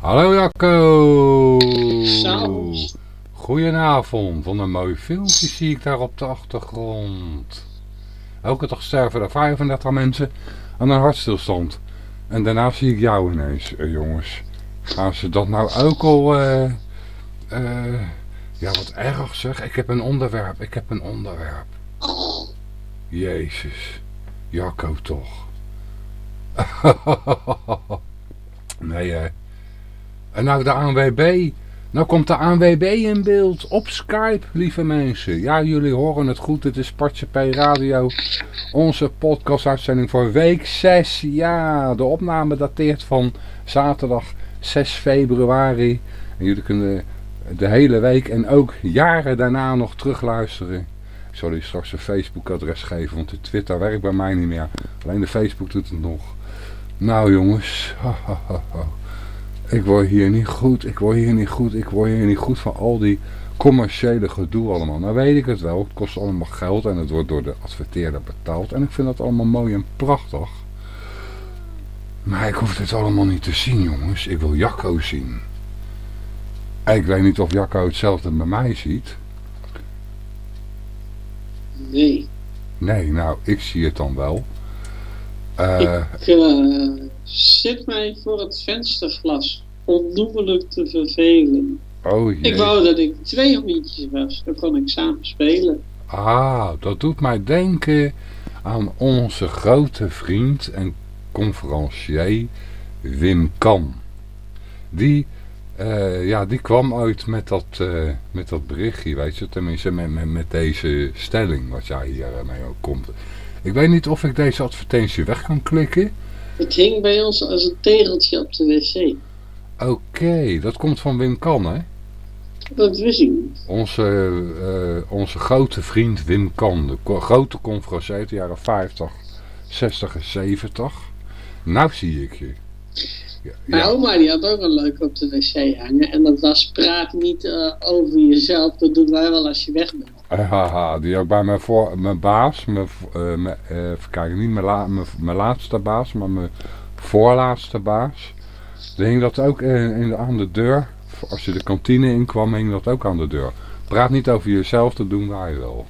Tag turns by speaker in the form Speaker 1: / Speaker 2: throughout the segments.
Speaker 1: Hallo Jacco.
Speaker 2: Zo.
Speaker 1: Goedenavond. Van een mooi filmpje zie ik daar op de achtergrond. Elke dag sterven er 35 mensen aan een hartstilstand. En daarna zie ik jou ineens, eh, jongens. Gaan ze dat nou ook al... eh, eh, ja, wat erg zeg. Ik heb een onderwerp. Ik heb een onderwerp. Jezus. Jacco toch. nee, hè. En nou de ANWB. Nou komt de ANWB in beeld op Skype, lieve mensen. Ja, jullie horen het goed. Het is Partje P Radio. Onze podcastuitzending voor week 6. Ja, de opname dateert van zaterdag 6 februari. En jullie kunnen de hele week en ook jaren daarna nog terugluisteren. Ik zal jullie straks een Facebook-adres geven, want de Twitter werkt bij mij niet meer. Alleen de Facebook doet het nog. Nou jongens, ik word hier niet goed, ik word hier niet goed, ik word hier niet goed van al die commerciële gedoe allemaal. Nou weet ik het wel, het kost allemaal geld en het wordt door de adverteerder betaald. En ik vind dat allemaal mooi en prachtig. Maar ik hoef dit allemaal niet te zien jongens, ik wil Jacco zien. Ik weet niet of Jacco hetzelfde bij mij ziet.
Speaker 2: Nee.
Speaker 1: Nee, nou, ik zie het dan wel. Uh,
Speaker 2: ik uh, zit mij voor het vensterglas onnoemelijk te vervelen.
Speaker 1: Oh jee.
Speaker 2: Ik wou dat ik twee hondjes was, dan kon ik samen spelen.
Speaker 1: Ah, dat doet mij denken aan onze grote vriend en conferencier Wim Kan. Die, uh, ja, die kwam uit met dat, met dat berichtje, weet je, tenminste met, met, met deze stelling wat jij hier mee ook komt. Ik weet niet of ik deze advertentie weg kan klikken.
Speaker 2: Het hing bij ons als een tegeltje op de wc.
Speaker 1: Oké, okay, dat komt van Wim Kan, hè?
Speaker 2: Dat wist ik niet.
Speaker 1: Onze, uh, onze grote vriend Wim Kan, de co grote conferentie uit de jaren 50, 60 en 70. Nou zie ik je.
Speaker 2: Ja, Mijn ja. oma die had ook een leuk op de wc hangen. En dat was praat niet uh, over jezelf. Dat doen wij wel als je weg bent.
Speaker 1: Haha, die ook bij mijn, voor, mijn baas, mijn, uh, even kijken, niet mijn, mijn, laatste baas, maar mijn voorlaatste baas. Die hing dat ook in, aan de deur. Als je de kantine inkwam, hing dat ook aan de deur. Praat niet over jezelf, dat doen wij wel.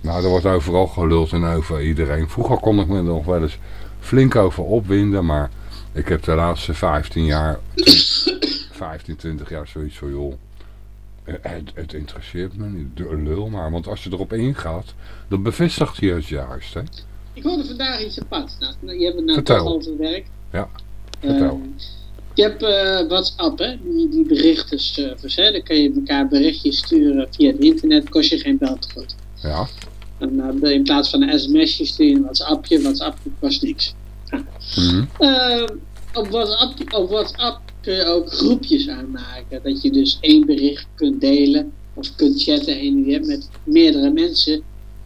Speaker 1: Nou, er wordt overal geluld en over iedereen. Vroeger kon ik me nog wel eens flink over opwinden, maar ik heb de laatste 15 jaar, 15, 20 jaar zoiets van, joh, het, het, interesseert me niet, de lul maar, want als je erop ingaat, dan bevestigt je het juist, hè.
Speaker 2: Ik hoorde vandaag iets apart. Nou, je hebt het nou
Speaker 1: vertel.
Speaker 2: toch over werk.
Speaker 1: Ja, vertel.
Speaker 2: Uh, je hebt uh, WhatsApp, hè, die, die berichtenservice, hè. Dan kun je elkaar berichtjes sturen via het internet, kost je geen beltegoed.
Speaker 1: Ja.
Speaker 2: En, uh, in plaats van een sms'je stuur je een WhatsAppje, WhatsAppje kost niks. Ja.
Speaker 1: Mm -hmm.
Speaker 2: op, WhatsApp, op WhatsApp kun je ook groepjes aanmaken. Dat je dus één bericht kunt delen of kunt chatten en weer met meerdere mensen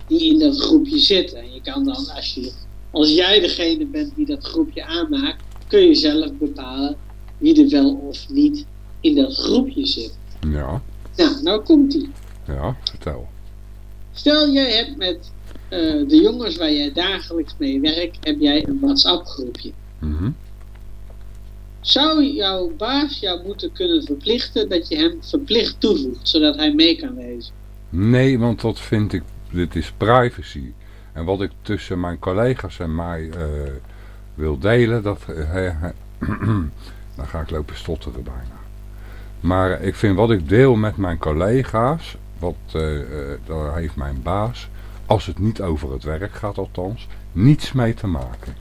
Speaker 2: die in dat groepje zitten. En je kan dan, als, je, als jij degene bent die dat groepje aanmaakt, kun je zelf bepalen wie er wel of niet in dat groepje zit.
Speaker 1: Ja.
Speaker 2: Nou, nou komt ie.
Speaker 1: Ja, vertel.
Speaker 2: Stel, jij hebt met uh, de jongens waar jij dagelijks mee werkt, heb jij een WhatsApp groepje.
Speaker 1: Mm -hmm.
Speaker 2: Zou jouw baas jou moeten kunnen verplichten dat je hem verplicht toevoegt, zodat hij mee kan wezen?
Speaker 1: Nee, want dat vind ik, dit is privacy. En wat ik tussen mijn collega's en mij uh, wil delen, dat, uh, dan ga ik lopen stotteren bijna. Maar ik vind wat ik deel met mijn collega's, wat, uh, daar heeft mijn baas, als het niet over het werk gaat althans, niets mee te maken.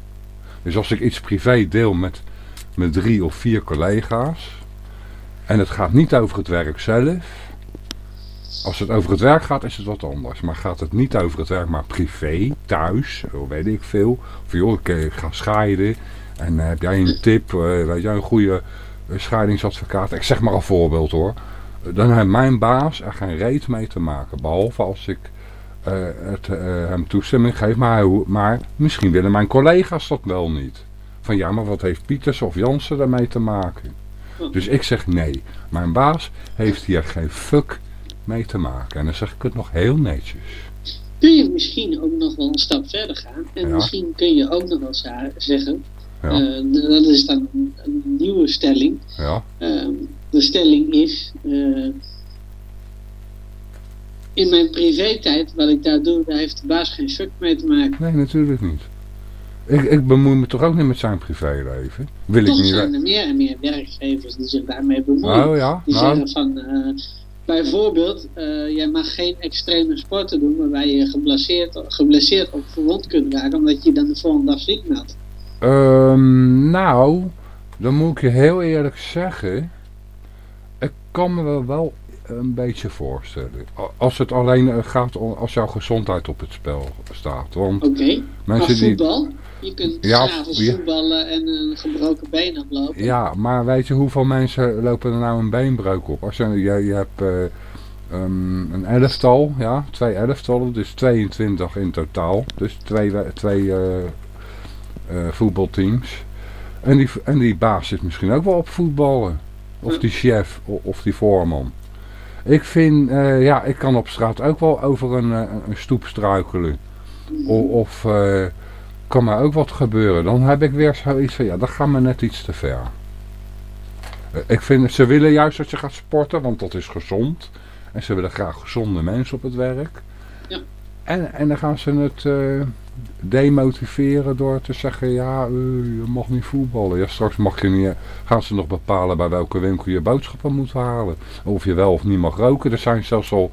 Speaker 1: Dus als ik iets privé deel met met drie of vier collega's. En het gaat niet over het werk zelf. Als het over het werk gaat is het wat anders. Maar gaat het niet over het werk, maar privé, thuis, weet ik veel. Of joh, ik ga scheiden. En uh, heb jij een tip, uh, weet jij een goede scheidingsadvocaat. Ik zeg maar een voorbeeld hoor. Dan heeft mijn baas er geen reet mee te maken. Behalve als ik het, hem toestemming geef. Maar, maar misschien willen mijn collega's dat wel niet van ja, maar wat heeft Pieters of Jansen daarmee te maken? Dus ik zeg nee. Mijn baas heeft hier geen fuck mee te maken. En dan zeg ik het nog heel netjes.
Speaker 2: Kun je misschien ook nog wel een stap verder gaan. En
Speaker 1: Ja.
Speaker 2: misschien kun je ook nog wel zeggen.
Speaker 1: Ja.
Speaker 2: Eh, dat is dan een, nieuwe stelling.
Speaker 1: Ja,
Speaker 2: Ehm, de stelling is, eh, in mijn privé-tijd, wat ik daar doe, daar heeft de baas geen fuck mee te maken.
Speaker 1: nee, natuurlijk niet. Ik, ik bemoei me toch ook niet met zijn privéleven? Wil ik niet...
Speaker 2: zijn er meer en meer werkgevers die zich daarmee bemoeien.
Speaker 1: Oh ja,
Speaker 2: Die
Speaker 1: nou,
Speaker 2: zeggen van, eh, bijvoorbeeld, eh, jij mag geen extreme sporten doen waarbij je geblesseerd, geblesseerd of gewond kunt raken, omdat je dan de volgende dag ziek meldt.
Speaker 1: Ehm, nou, dan moet ik je heel eerlijk zeggen. Ik kan me wel, een beetje voorstellen. Als het alleen eh, gaat om als jouw gezondheid op het spel staat. Want
Speaker 2: maar
Speaker 1: mensen die.
Speaker 2: Je kunt
Speaker 1: Ja,
Speaker 2: s'avonds
Speaker 1: ja.
Speaker 2: voetballen en een gebroken been oplopen.
Speaker 1: Ja, maar weet je hoeveel mensen lopen er nou een beenbreuk op? Als je, je, je hebt eh, ehm, een elftal, ja, twee elftallen, dus 22 in totaal. Dus twee, we- twee eh, eh, voetbalteams. En die, en die baas zit misschien ook wel op voetballen. Of die chef, of die voorman. Ik vind, ja, ik kan op straat ook wel over een, een stoep struikelen. O- of eh, kan maar ook wat gebeuren. Dan heb ik weer zoiets van, ja, dat gaat me net iets te ver. Eh, Ik vind, ze willen juist dat je gaat sporten, want dat is gezond. En ze willen graag gezonde mensen op het werk.
Speaker 2: Ja.
Speaker 1: En, en dan gaan ze het eh, demotiveren door te zeggen, ja, eh, je mag niet voetballen. Ja, straks mag je niet, gaan ze nog bepalen bij welke winkel je boodschappen moet halen. Of je wel of niet mag roken. Er zijn zelfs al,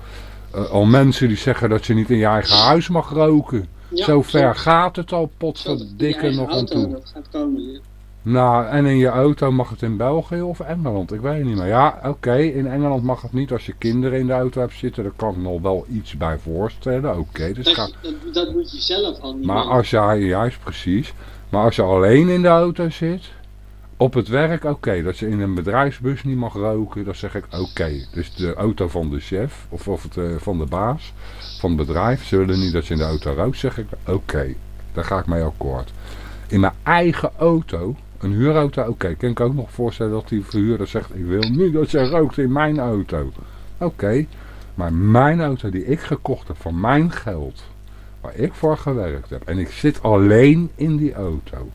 Speaker 1: al mensen die zeggen dat je niet in je eigen huis mag roken.
Speaker 2: Ja,
Speaker 1: Zo ver
Speaker 2: zo-
Speaker 1: gaat het al, potverdikke nog aan toe.
Speaker 2: Dat gaat komen, ja.
Speaker 1: Nou, en in je auto mag het in België of Engeland, ik weet niet meer. Ja, oké, in Engeland mag het niet als je kinderen in de auto hebt zitten. Daar kan ik nog wel iets bij voorstellen, oké. dus
Speaker 2: Dat,
Speaker 1: ga...
Speaker 2: dat, dat moet je zelf al niet
Speaker 1: Maar als jij, juist precies, maar als je alleen in de auto zit, op het werk, oké. Dat je in een bedrijfsbus niet mag roken, dan zeg ik oké. Dus de auto van de chef, of, of het, eh, van de baas, van het bedrijf, ze willen niet dat je in de auto rookt, zeg ik oké. Daar ga ik mee akkoord. In mijn eigen auto, een huurauto, oké. kan ik ook nog voorstellen dat die verhuurder zegt, ik wil niet dat je rookt in mijn auto. Oké, maar mijn auto die ik gekocht heb van mijn geld, waar ik voor gewerkt heb. En ik zit alleen in die auto.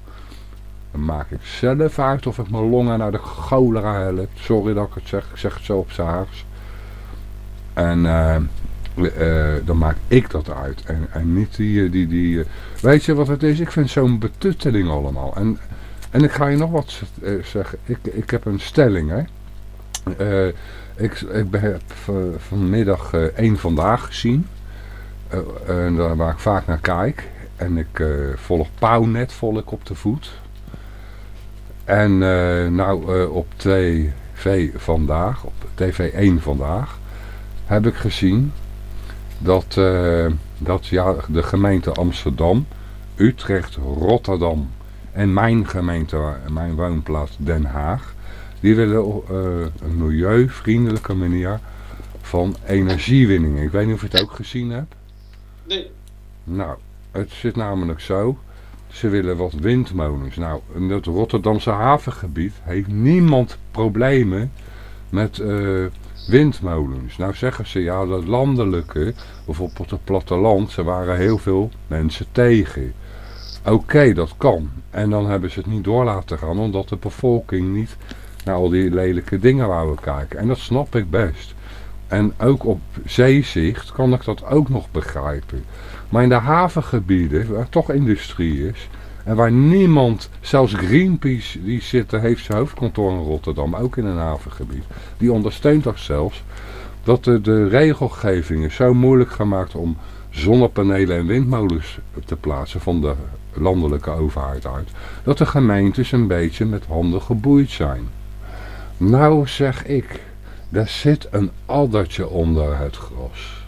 Speaker 1: Dan maak ik zelf uit of ik mijn longen naar de cholera help. Sorry dat ik het zeg. Ik zeg het zo op z'n. En eh, eh, dan maak ik dat uit. En, en niet die... eh, die, die weet je wat het is? Ik vind zo'n betutteling allemaal. En, en ik ga je nog wat zeggen. Ik, ik heb een stelling, hè. Ik, ik heb vanmiddag één vandaag gezien. En daar waar ik vaak naar kijk. En ik volg Pauwnet volg ik op de voet. En eh, nou eh, op TV vandaag, op TV1 vandaag, heb ik gezien dat, eh, dat ja, de gemeente Amsterdam, Utrecht, Rotterdam en mijn gemeente, mijn woonplaats Den Haag, die willen eh, een milieuvriendelijke manier van energiewinning. Ik weet niet of je het ook gezien hebt.
Speaker 2: Nee,
Speaker 1: Nou, het zit namelijk zo. Ze willen wat windmolens. Nou, in het Rotterdamse havengebied heeft niemand problemen met eh, windmolens. Nou zeggen ze, ja, dat landelijke, bijvoorbeeld op het platteland, ze waren heel veel mensen tegen. Oké, dat kan. En dan hebben ze het niet door laten gaan, omdat de bevolking niet naar al die lelijke dingen wou kijken. En dat snap ik best. En ook op zeezicht kan ik dat ook nog begrijpen. Maar in de havengebieden, waar toch industrie is... en waar niemand, zelfs Greenpeace, die zit, heeft zijn hoofdkantoor in Rotterdam... ook in een havengebied, die ondersteunt dat zelfs... dat de, de regelgeving is zo moeilijk gemaakt om zonnepanelen en windmolens te plaatsen... van de landelijke overheid uit... dat de gemeentes een beetje met handen geboeid zijn. Nou zeg ik, daar zit een addertje onder het gras...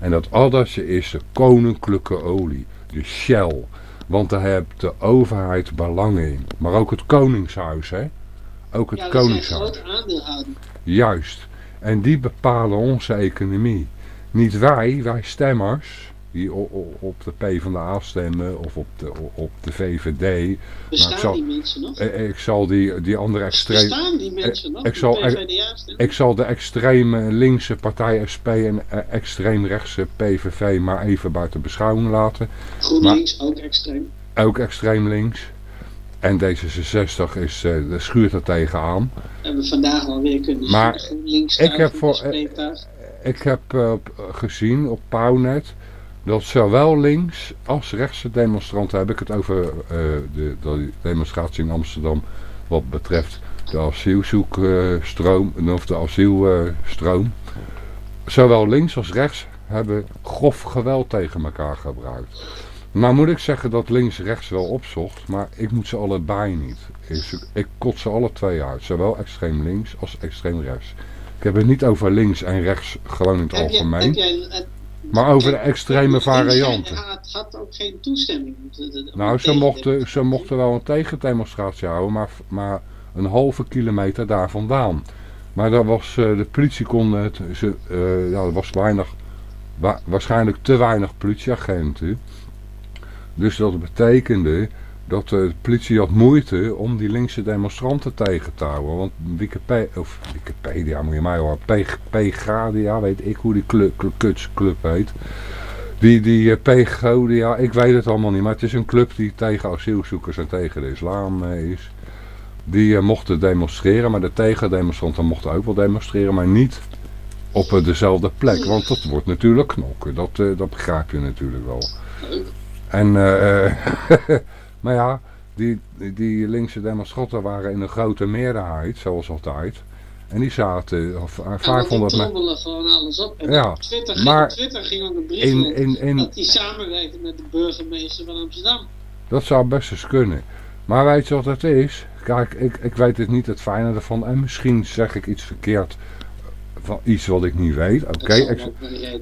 Speaker 1: En dat addertje is de koninklijke olie, de Shell. Want daar heeft de overheid belang in. Maar ook het koningshuis, hè. Ook het
Speaker 2: ja, zijn
Speaker 1: koningshuis. Juist. En die bepalen onze economie. Niet wij, wij stemmers, die op de PvdA stemmen of op de, op de VVD.
Speaker 2: Bestaan
Speaker 1: zal-
Speaker 2: die mensen nog?
Speaker 1: Eh, Ik zal die, die andere extreem...
Speaker 2: Bestaan die mensen nog?
Speaker 1: ik zal-? Ik zal de extreme linkse partij SP en eh, extreem rechtse PVV maar even buiten beschouwing laten.
Speaker 2: GroenLinks ook extreem.
Speaker 1: Ook extreem links. En D66 is, uh, schuurt er tegenaan.
Speaker 2: We hebben vandaag alweer kunnen
Speaker 1: maar
Speaker 2: links
Speaker 1: ik heb, voor, ik heb uh, gezien op Pownet dat zowel links als rechtse demonstranten, heb ik het over uh, de, de, demonstratie in Amsterdam wat betreft de asielzoekstroom, of de asielstroom. Zowel links als rechts hebben grof geweld tegen elkaar gebruikt. Nou moet ik zeggen dat links-rechts wel opzocht, maar ik moet ze allebei niet. Ik, ik kot ze alle twee uit, zowel extreem links als extreem rechts. Ik heb het niet over links en rechts gewoon in het
Speaker 2: heb
Speaker 1: algemeen,
Speaker 2: Je, heb jij,
Speaker 1: maar over de extreme varianten.
Speaker 2: Het had ook geen toestemming.
Speaker 1: Nou, ze mochten, ze mochten wel een tegendemonstratie houden, maar, maar een halve kilometer daar vandaan. Maar daar was, de politie kon het, ze, uh, ja, er was weinig, wa waarschijnlijk te weinig politieagenten. Dus dat betekende dat de politie had moeite om die linkse demonstranten tegen te houden. Want Wikipedia, of Wikipedia moet je mij horen, Pegadia, weet ik hoe die club, club heet. Die, die Pegodia, ik weet het allemaal niet, maar het is een club die tegen asielzoekers en tegen de islam is. Die uh, mochten demonstreren, maar de tegendemonstranten mochten ook wel demonstreren, maar niet op dezelfde plek. Want dat wordt natuurlijk knokken, dat, dat begrijp je natuurlijk wel. En, maar ja, die, die linkse demonstranten waren in een grote meerderheid, zoals altijd. En die zaten, of,
Speaker 2: ja,
Speaker 1: 500
Speaker 2: mensen. gewoon alles op. En
Speaker 1: ja,
Speaker 2: Twitter,
Speaker 1: maar
Speaker 2: op Twitter ging een brief
Speaker 1: in, in, in,
Speaker 2: dat die samenwerkte met de burgemeester van Amsterdam.
Speaker 1: Dat zou best eens kunnen. Maar weet je wat het is? Kijk, ik, ik weet het niet het fijne ervan. En misschien zeg ik iets verkeerd van iets wat ik niet weet. Oké,
Speaker 2: Okay,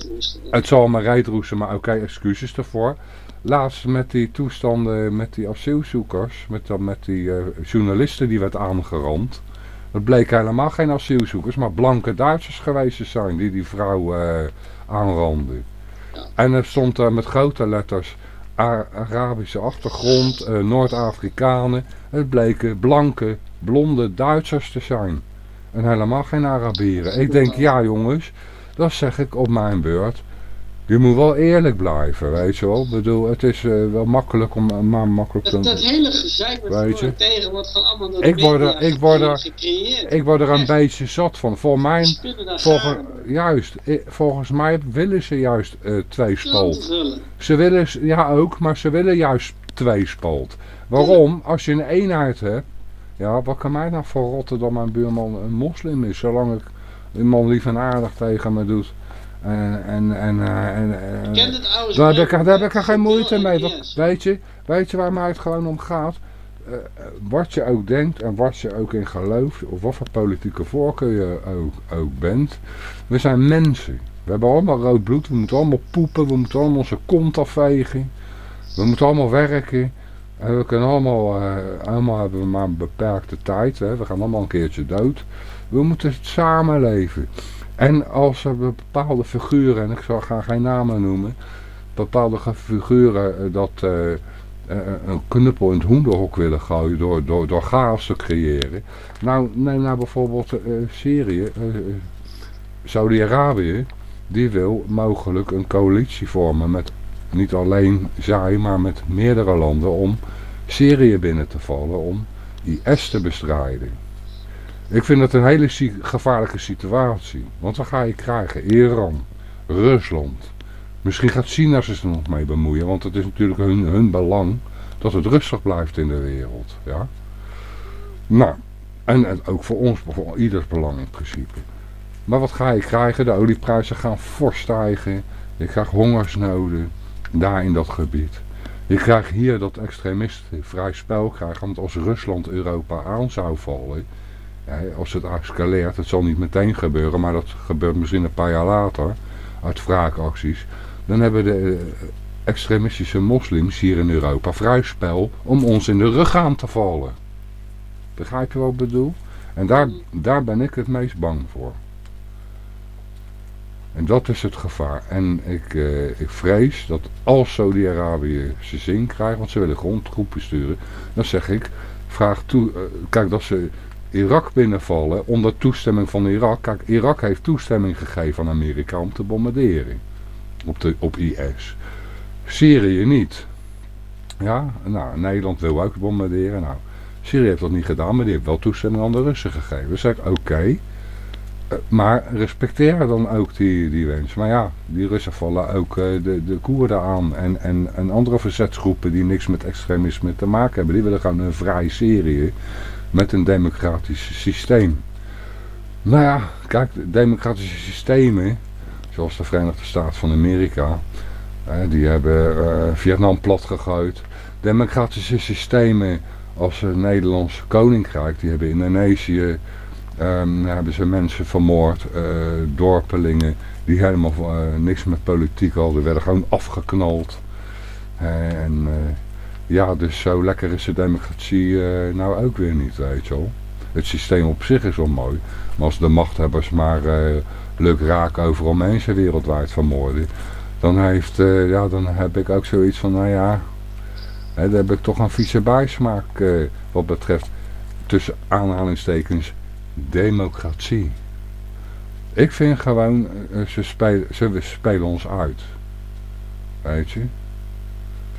Speaker 1: het zal me rijtroesten, maar oké, excuses ervoor. Laatst met die toestanden, met die asielzoekers, met, met die uh, journalisten die werd aangerand. Het bleek helemaal geen asielzoekers, maar blanke Duitsers geweest te zijn die die vrouw uh, aanranden.
Speaker 2: Ja.
Speaker 1: En er stond er met grote letters Arabische achtergrond, uh, Noord-Afrikanen. Het bleken blanke, blonde Duitsers te zijn. En helemaal geen Arabieren. Ik denk, ja jongens, dat zeg ik op mijn beurt. Je moet wel eerlijk blijven, weet je wel. Ik bedoel, het is uh, wel makkelijk om, maar makkelijk te...
Speaker 2: Dat, dat hele gezeik
Speaker 1: je?
Speaker 2: tegen wordt gewoon allemaal door
Speaker 1: ik word er, ik word er, ik word er een
Speaker 2: Echt.
Speaker 1: beetje zat van. Voor mij, volgens, juist, volgens mij willen ze juist uh, twee spalt. Ze willen, ja ook, maar ze willen juist twee spalt. Waarom? Als je een eenheid hebt, ja, wat kan mij nou voor rotten dat mijn buurman een moslim is, zolang ik een man lief en aardig tegen me doet. En, en, en, eh, en, en,
Speaker 2: Kent het oude
Speaker 1: daar heb, ik, daar heb ik er geen moeite mee. Weet je, weet je waar mij het gewoon om gaat? Eh, eh, wat je ook denkt en wat je ook in gelooft, of wat voor politieke voorkeur je ook, ook bent. We zijn mensen. We hebben allemaal rood bloed, we moeten allemaal poepen, we moeten allemaal onze kont afvegen. We moeten allemaal werken. En we kunnen allemaal, eh, allemaal hebben we maar een beperkte tijd. Hè. We gaan allemaal een keertje dood. We moeten samenleven. En als er bepaalde figuren, en ik zal geen namen noemen, bepaalde figuren eh, dat eh, een knuppel in het hoenderhok willen gooien door, door, door chaos te creëren. Nou, neem nou bijvoorbeeld Syrië, eh, Saudi-Arabië, die wil mogelijk een coalitie vormen met niet alleen zij, maar met meerdere landen om Syrië binnen te vallen, om IS te bestrijden. Ik vind dat een hele gevaarlijke situatie. Want dan ga je krijgen Iran, Rusland. Misschien gaat China zich er nog mee bemoeien. Want het is natuurlijk hun, hun belang dat het rustig blijft in de wereld. Ja? Nou, en, en ook voor ons, voor ieders belang in principe. Maar wat ga je krijgen? De olieprijzen gaan fors stijgen. Je krijgt hongersnoden daar in dat gebied. Je krijgt hier dat extremisten vrij spel krijgen. Want als Rusland Europa aan zou vallen... Als het escaleert, het zal niet meteen gebeuren, maar dat gebeurt misschien een paar jaar later, uit wraakacties. Dan hebben de eh, extremistische moslims hier in Europa vrij spel om ons in de rug aan te vallen. Begrijp je wat ik bedoel? En daar, daar ben ik het meest bang voor. En dat is het gevaar. En ik, eh, ik vrees dat als Saudi-Arabië zijn zin krijgt, want ze willen grondtroepen sturen, dan zeg ik, vraag toe, eh, kijk dat ze Irak binnenvallen onder toestemming van Irak. Kijk, Irak heeft toestemming gegeven aan Amerika om te bombarderen op, de, op IS. Syrië niet. Ja, nou, Nederland wil ook bombarderen. Nou, Syrië heeft dat niet gedaan, maar die heeft wel toestemming aan de Russen gegeven. Dus zeg ik, oké. Maar respecteer dan ook die, die wens. Maar ja, die Russen vallen ook uh, de, de Koerden aan. En, en, en andere verzetsgroepen die niks met extremisme te maken hebben. Die willen gewoon een vrije Syrië met een democratisch systeem. Nou ja, kijk, democratische systemen, zoals de Verenigde Staten van Amerika, die hebben Vietnam platgegooid. Democratische systemen als het Nederlandse Koninkrijk, die hebben Indonesië, um, hebben ze mensen vermoord, uh, dorpelingen, die helemaal uh, niks met politiek hadden, werden gewoon afgeknald. en ja, dus zo lekker is de democratie nou ook weer niet, weet je wel. Het systeem op zich is wel mooi, maar als de machthebbers maar leuk raken overal mensen wereldwijd vermoorden, dan, heeft, ja, dan heb ik ook zoiets van, nou ja, He, daar heb ik toch een vieze bijsmaak wat betreft tussen aanhalingstekens democratie. Ik vind gewoon, uh, ze, spelen, ze spelen ons uit. Weet je?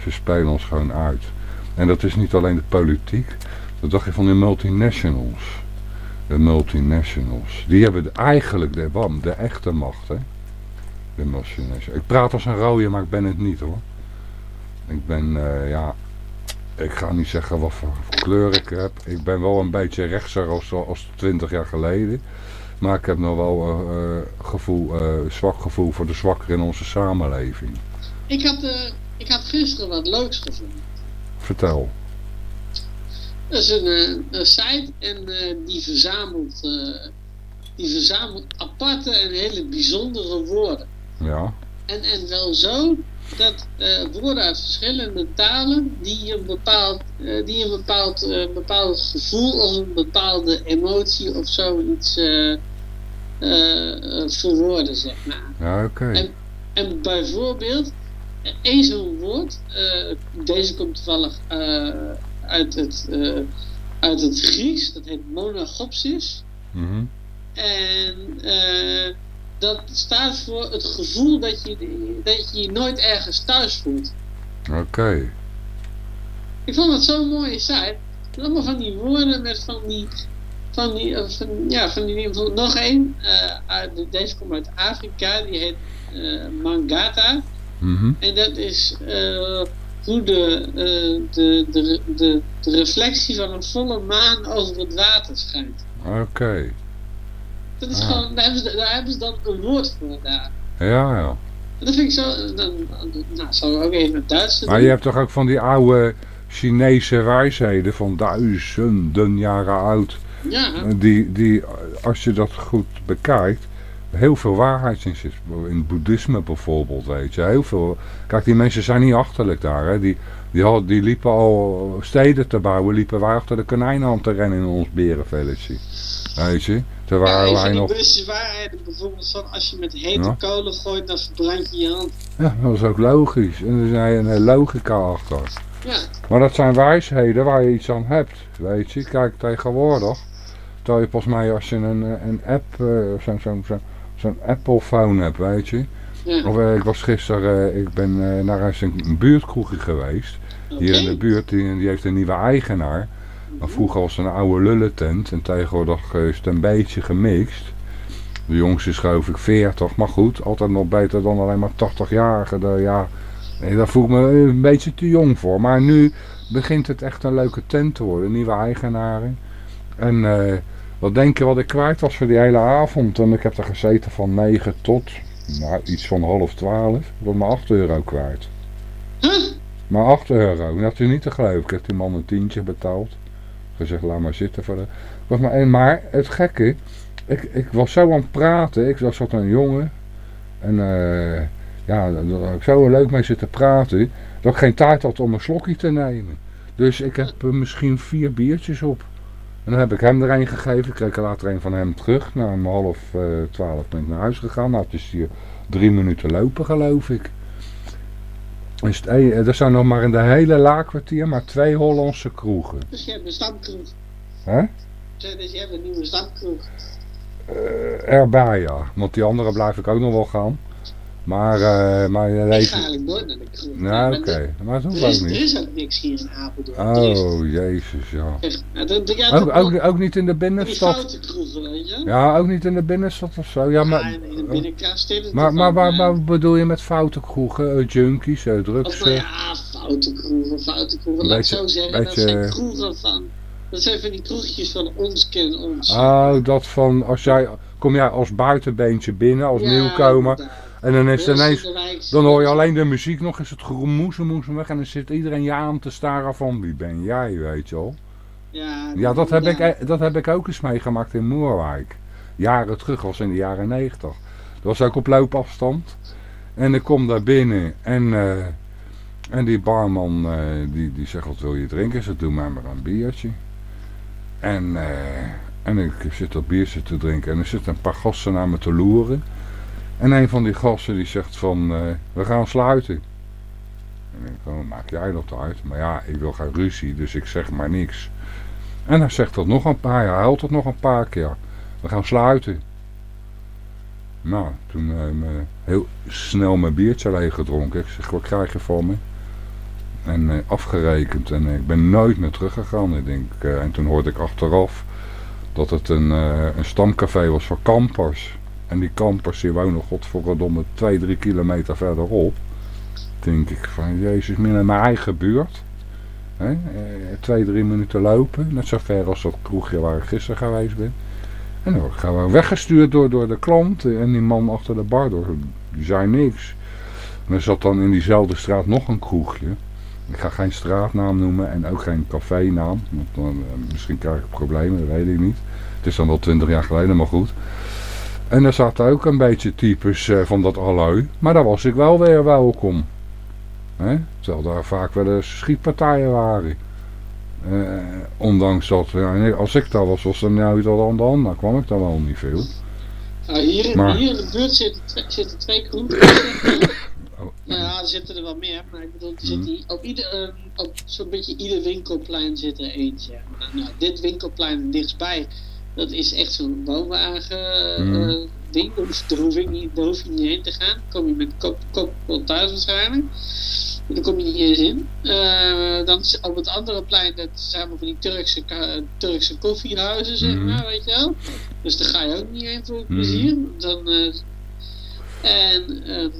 Speaker 1: Ze spelen ons gewoon uit. En dat is niet alleen de politiek. Dat dacht je van de multinationals. De multinationals. Die hebben eigenlijk de, bam, de echte macht. Hè? De multinationals. Ik praat als een rode, maar ik ben het niet hoor. Ik ben, uh, ja, ik ga niet zeggen wat voor kleur ik heb. Ik ben wel een beetje rechtser als, als 20 jaar geleden. Maar ik heb nog wel uh, gevoel, uh, zwak gevoel voor de zwakker in onze samenleving.
Speaker 2: Ik had, uh, ik had gisteren wat leuks gevonden.
Speaker 1: Vertel.
Speaker 2: Dat is een, een site en die, verzamelt, die verzamelt aparte en hele bijzondere woorden.
Speaker 1: Ja.
Speaker 2: En, en wel zo dat uh, woorden uit verschillende talen die een bepaald, uh, die een bepaald, uh, bepaald gevoel of een bepaalde emotie of zoiets verwoorden, zeg maar.
Speaker 1: Ja, oké.
Speaker 2: En, en bijvoorbeeld, één zo'n woord, deze komt toevallig uit, het, uit het Grieks, dat heet monagopsis.
Speaker 1: Mm -hmm.
Speaker 2: En dat staat voor het gevoel dat je dat je, je nooit ergens thuis voelt.
Speaker 1: Oké. Okay.
Speaker 2: Ik vond het zo'n mooie site. Allemaal van die woorden met van die, van die, van, ja, van die, nog één, uh, deze komt uit Afrika, die heet uh, Mangata.
Speaker 1: Mm -hmm.
Speaker 2: En dat is uh, hoe de, de, de, de, de reflectie van een volle maan over het water schijnt.
Speaker 1: Oké. Okay.
Speaker 2: Dat is ah. gewoon, daar hebben, ze, daar hebben ze dan een woord voor daar.
Speaker 1: Ja, ja.
Speaker 2: Dat vind ik zo, dan, nou, zal ik ook even het Duits
Speaker 1: Maar je hebt toch ook van die oude Chinese wijsheden van duizenden jaren oud.
Speaker 2: Ja.
Speaker 1: Die, die, als je dat goed bekijkt, heel veel waarheid in zit. In het boeddhisme bijvoorbeeld, weet je. Heel veel. Kijk, die mensen zijn niet achterlijk daar. Hè. Die, die, had, die liepen al steden te bouwen, liepen wij achter de konijnen aan te rennen in ons berenvelletje. Weet je. Terwijl
Speaker 2: ja,
Speaker 1: wij nog...
Speaker 2: bewuste waarheden bijvoorbeeld van als je met hete ja. kolen gooit, dan verbrand je je hand.
Speaker 1: Ja, dat is ook logisch. En er is een logica achter.
Speaker 2: Ja.
Speaker 1: Maar dat zijn wijsheden waar je iets aan hebt. Weet je, kijk tegenwoordig. Terwijl je volgens mij als je een, een app, uh, zo'n zo, zo, zo Apple phone hebt, weet je.
Speaker 2: Ja.
Speaker 1: Of ik was gisteren, ik ben naar een buurtkroegje geweest.
Speaker 2: Okay.
Speaker 1: Hier in de buurt, die, die heeft een nieuwe eigenaar. Maar vroeger was het een oude lullentent en tegenwoordig is het een beetje gemixt. De jongste is geloof ik 40, maar goed, altijd nog beter dan alleen maar 80-jarigen. Ja, nee, daar voel ik me een beetje te jong voor. Maar nu begint het echt een leuke tent te worden, nieuwe eigenaren. En uh, wat denk je wat ik kwijt was voor die hele avond? En ik heb er gezeten van 9 tot nou, iets van half 12. Ik was maar 8 euro kwijt.
Speaker 2: Huh?
Speaker 1: Maar 8 euro, dat is niet te geloven. Ik heb die man een tientje betaald gezegd, laat maar zitten. Voor was maar, één, maar het gekke, ik, ik was zo aan het praten, ik was zat een jongen. En uh, ja, daar had ik zo leuk mee zitten praten, dat ik geen tijd had om een slokje te nemen. Dus ik heb uh, misschien vier biertjes op. En dan heb ik hem er een gegeven, ik kreeg er later een van hem terug. Na om half uh, twaalf ben ik naar huis gegaan. Nou, het is hier drie minuten lopen geloof ik. Is het, er zijn nog maar in de hele laakkwartier maar twee Hollandse kroegen.
Speaker 2: Dus je hebt een stamkroeg.
Speaker 1: Hè?
Speaker 2: Dus je hebt een nieuwe stamkroeg.
Speaker 1: Uh, erbij ja, want die andere blijf ik ook nog wel gaan. Maar, uh, maar
Speaker 2: je Ik ga eigenlijk nooit naar de kroeg.
Speaker 1: Nou, oké. Okay. Maar hoeft
Speaker 2: ook
Speaker 1: niet.
Speaker 2: Er is ook niks hier in Apeldoorn.
Speaker 1: Oh, jezus, ja.
Speaker 2: ja
Speaker 1: ook, ook, ook, niet in de binnenstad?
Speaker 2: Die foute kroegen, weet je?
Speaker 1: Ja, ook niet in de binnenstad of zo. Ja, maar,
Speaker 2: in de binnenkast
Speaker 1: Maar, maar, maar, maar bedoel je met foute kroegen? Uh, junkies, uh, drugs?
Speaker 2: Of, nou ja, foute kroegen, foute kroegen. Laat ik zo zeggen, beetje, dat zijn kroegen van... Dat zijn van die kroegjes van ons ken ons.
Speaker 1: Oh, dat van, als jij, kom jij als buitenbeentje binnen, als nieuwkomer. En dan is ineens, dan hoor je alleen de muziek nog eens het geroemoezemoes weg. En dan zit iedereen je aan te staren van, wie ben jij, weet je wel.
Speaker 2: Ja,
Speaker 1: ja dat, heb Ik, e- dat heb ik ook eens meegemaakt in Moerwijk. Jaren terug, was in de jaren negentig. Dat was ook op loopafstand. En ik kom daar binnen en, uh, en die barman uh, die, die zegt, wat wil je drinken? Ze doe mij maar een biertje. En, uh, en ik zit dat biertje te drinken en er zitten een paar gasten naar me te loeren. En een van die gasten die zegt van, uh, we gaan sluiten. En ik denk, oh, maak jij dat uit? Maar ja, ik wil geen ruzie, dus ik zeg maar niks. En hij zegt dat nog een paar, hij huilt het nog een paar keer. We gaan sluiten. Nou, toen uh, heel snel mijn biertje leeg gedronken. Ik zeg, wat krijg je voor me? En uh, afgerekend. En ik ben nooit meer teruggegaan. Ik denk, en toen hoorde ik achteraf dat het een, een stamcafé was voor kampers. En die kampers die wonen godverdomme 2, 3 kilometer verderop. Denk ik van, jezus, meer naar mijn eigen buurt. Eh, twee, drie minuten lopen. Net zo ver als dat kroegje waar ik gisteren geweest ben. En dan gaan we weggestuurd door, door de klant. En die man achter de bar door. Die zei niks. En er zat dan in diezelfde straat nog een kroegje. Ik ga geen straatnaam noemen en ook geen cafénaam. Want dan, eh, misschien krijg ik problemen, dat weet ik niet. Het is dan wel twintig jaar geleden, maar goed. En er zaten ook een beetje types uh, van dat allooi. Maar daar was ik wel weer welkom. Hè? Terwijl daar vaak wel eens schietpartijen waren. Uh, ondanks dat, ja, als ik daar was, was er nou iets aan de hand. Dan kwam ik daar wel niet veel.
Speaker 2: Nou, hier, in, maar, hier in de buurt zitten, zitten twee kroegen. oh. Nou ja, er zitten er wel meer. Maar ik bedoel, er zit die, op, ieder, uh, op zo'n beetje ieder winkelplein zit er eentje. Nou, dit winkelplein dichtstbij dat is echt zo'n woonwagen mm. uh, ding. Daar hoef, ik niet, daar hoef je niet heen te gaan. Dan kom je met kop, kop thuis waarschijnlijk. Daar kom je niet eens in. Uh, dan op het andere plein, dat zijn van die Turkse, Turkse koffiehuizen, zeg mm. maar, weet je wel. Dus daar ga je ook niet heen voor plezier. Mm. Dan, uh, en um,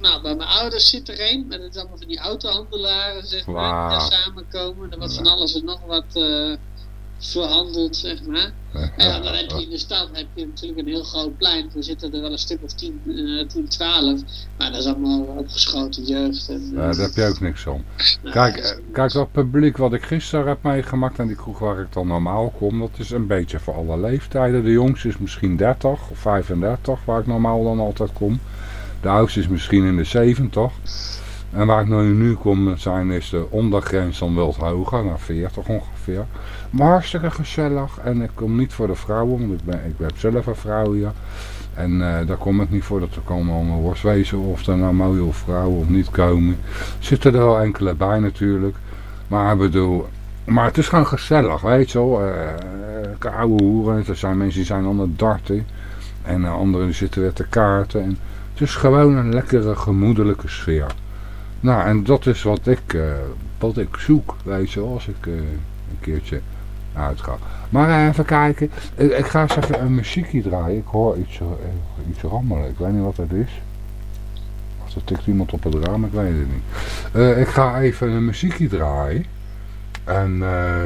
Speaker 2: nou, bij mijn ouders zit er een, met het allemaal van die autohandelaren, zeg maar, wow. die daar samenkomen. Er was van alles en nog wat verhandeld, zeg maar. En ja, dan heb je in de stad heb je natuurlijk een heel groot plein. Er zitten er wel een stuk of 10, uh, 10 12. Maar dat is allemaal opgeschoten jeugd. En,
Speaker 1: ja, daar heb je ook niks om. Nou, kijk, uh, kijk, dat publiek wat ik gisteren heb meegemaakt en die kroeg waar ik dan normaal kom, dat is een beetje voor alle leeftijden. De jongste is misschien 30 of 35, waar ik normaal dan altijd kom. De oudste is misschien in de 70. En waar ik nu, nu kom zijn is de ondergrens dan wel hoger, naar 40 ongeveer. Maar hartstikke gezellig. En ik kom niet voor de vrouwen, want ik ben, ik ben zelf een vrouw hier. En uh, daar kom ik niet voor dat er komen allemaal worstwezen of er nou mooie vrouwen of niet komen. Zitten er wel enkele bij natuurlijk. Maar ik bedoel, maar het is gewoon gezellig, weet je wel. Uh, oude hoeren, er zijn mensen die zijn aan het darten. En anderen zitten weer te kaarten. En het is gewoon een lekkere, gemoedelijke sfeer. Nou, en dat is wat ik, wat ik zoek, weet je wel, als ik een keertje Maar uh, even kijken. Ik, ga eens even een muziekje draaien. Ik hoor iets, uh, iets rammelen. Ik weet niet wat dat is. Of er tikt iemand op het raam, ik weet het niet. Uh, ik ga even een muziekje draaien. En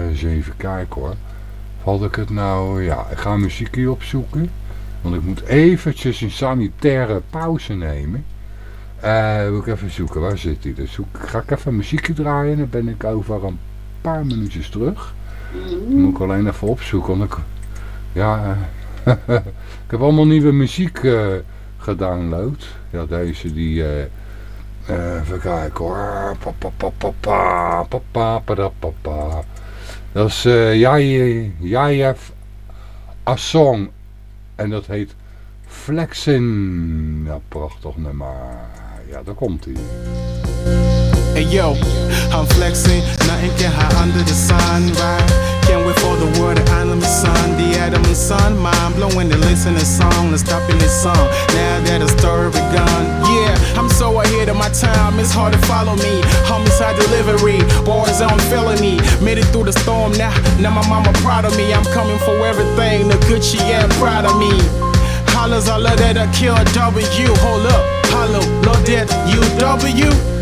Speaker 1: eens even kijken hoor. Valt ik het nou... Ja, ik ga een muziekje opzoeken. Want ik moet eventjes een sanitaire pauze nemen. Uh, moet ik even zoeken, waar zit hij? Dus ga ik even muziekje draaien. Dan ben ik over een paar minuutjes terug. Moet ik alleen even opzoeken. Want ik, ja, ik heb allemaal nieuwe muziek uh, gedownload. Ja, deze die... Uh, even kijken hoor. Dat is uh, Jajev Asong. En dat heet Flexin. Ja, prachtig nummer. Ja, daar komt hij.
Speaker 3: Hey yo, I'm flexing, nothing can hide under the sun, right? Can't wait for the word of honor, son. The Adam and son, mind blowing to listen to song and stopping this song. Now that the story begun, yeah, I'm so ahead of my time, it's hard to follow me. Homicide delivery, boys on felony. Made it through the storm now, now my mama proud of me. I'm coming for everything, the good she ain't proud of me. Hollers, I love that I kill W. Hold up, hollow, love that UW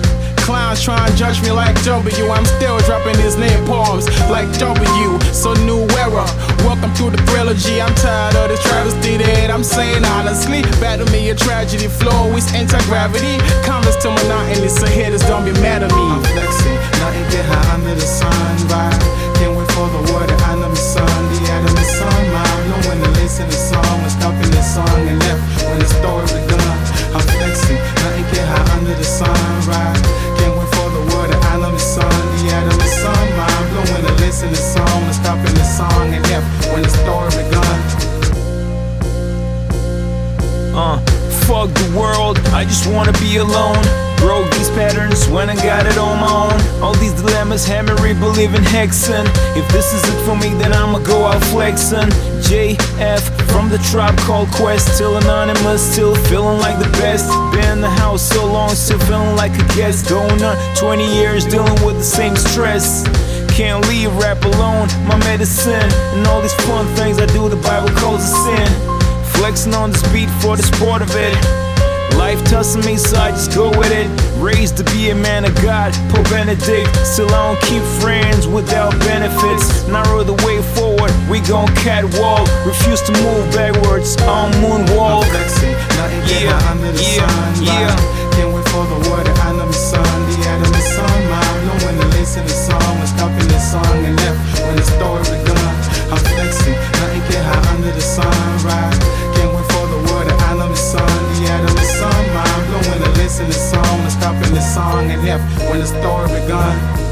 Speaker 3: clowns try and judge me like W. I'm still dropping his name poems like W. So new era. Welcome to the trilogy. I'm tired of this travesty that I'm saying honestly. Battle me a tragedy. Flow is anti-gravity. Comments to monotony. So haters don't be mad at me. I'm flexing. Nothing get high under the sun. Right?
Speaker 4: Re-believing. If this is it for me, then I'ma go out flexing. JF from the tribe called Quest, still anonymous, still feeling like the best. Been in the house so long, still feeling like a guest. Going on 20 years dealing with the same stress. Can't leave rap alone, my medicine. And all these fun things I do, the Bible calls a sin. Flexing on this beat for the sport of it. Life tussling me, so I just go with it. Raised to be a man of God, Pope Benedict. Still, I don't keep friends without benefits. Narrow the way forward, we gon' catwalk. Refuse to move backwards on moonwalk.
Speaker 3: I'm flexing, nothing Yeah, yeah, yeah. Can't wait for the I know my son, the Adam and son, mom. Knowing to listen to song stopping this song and left when the story begun. I'm flexing, nothing get high under the sun, and stopping the song and left when the story begun.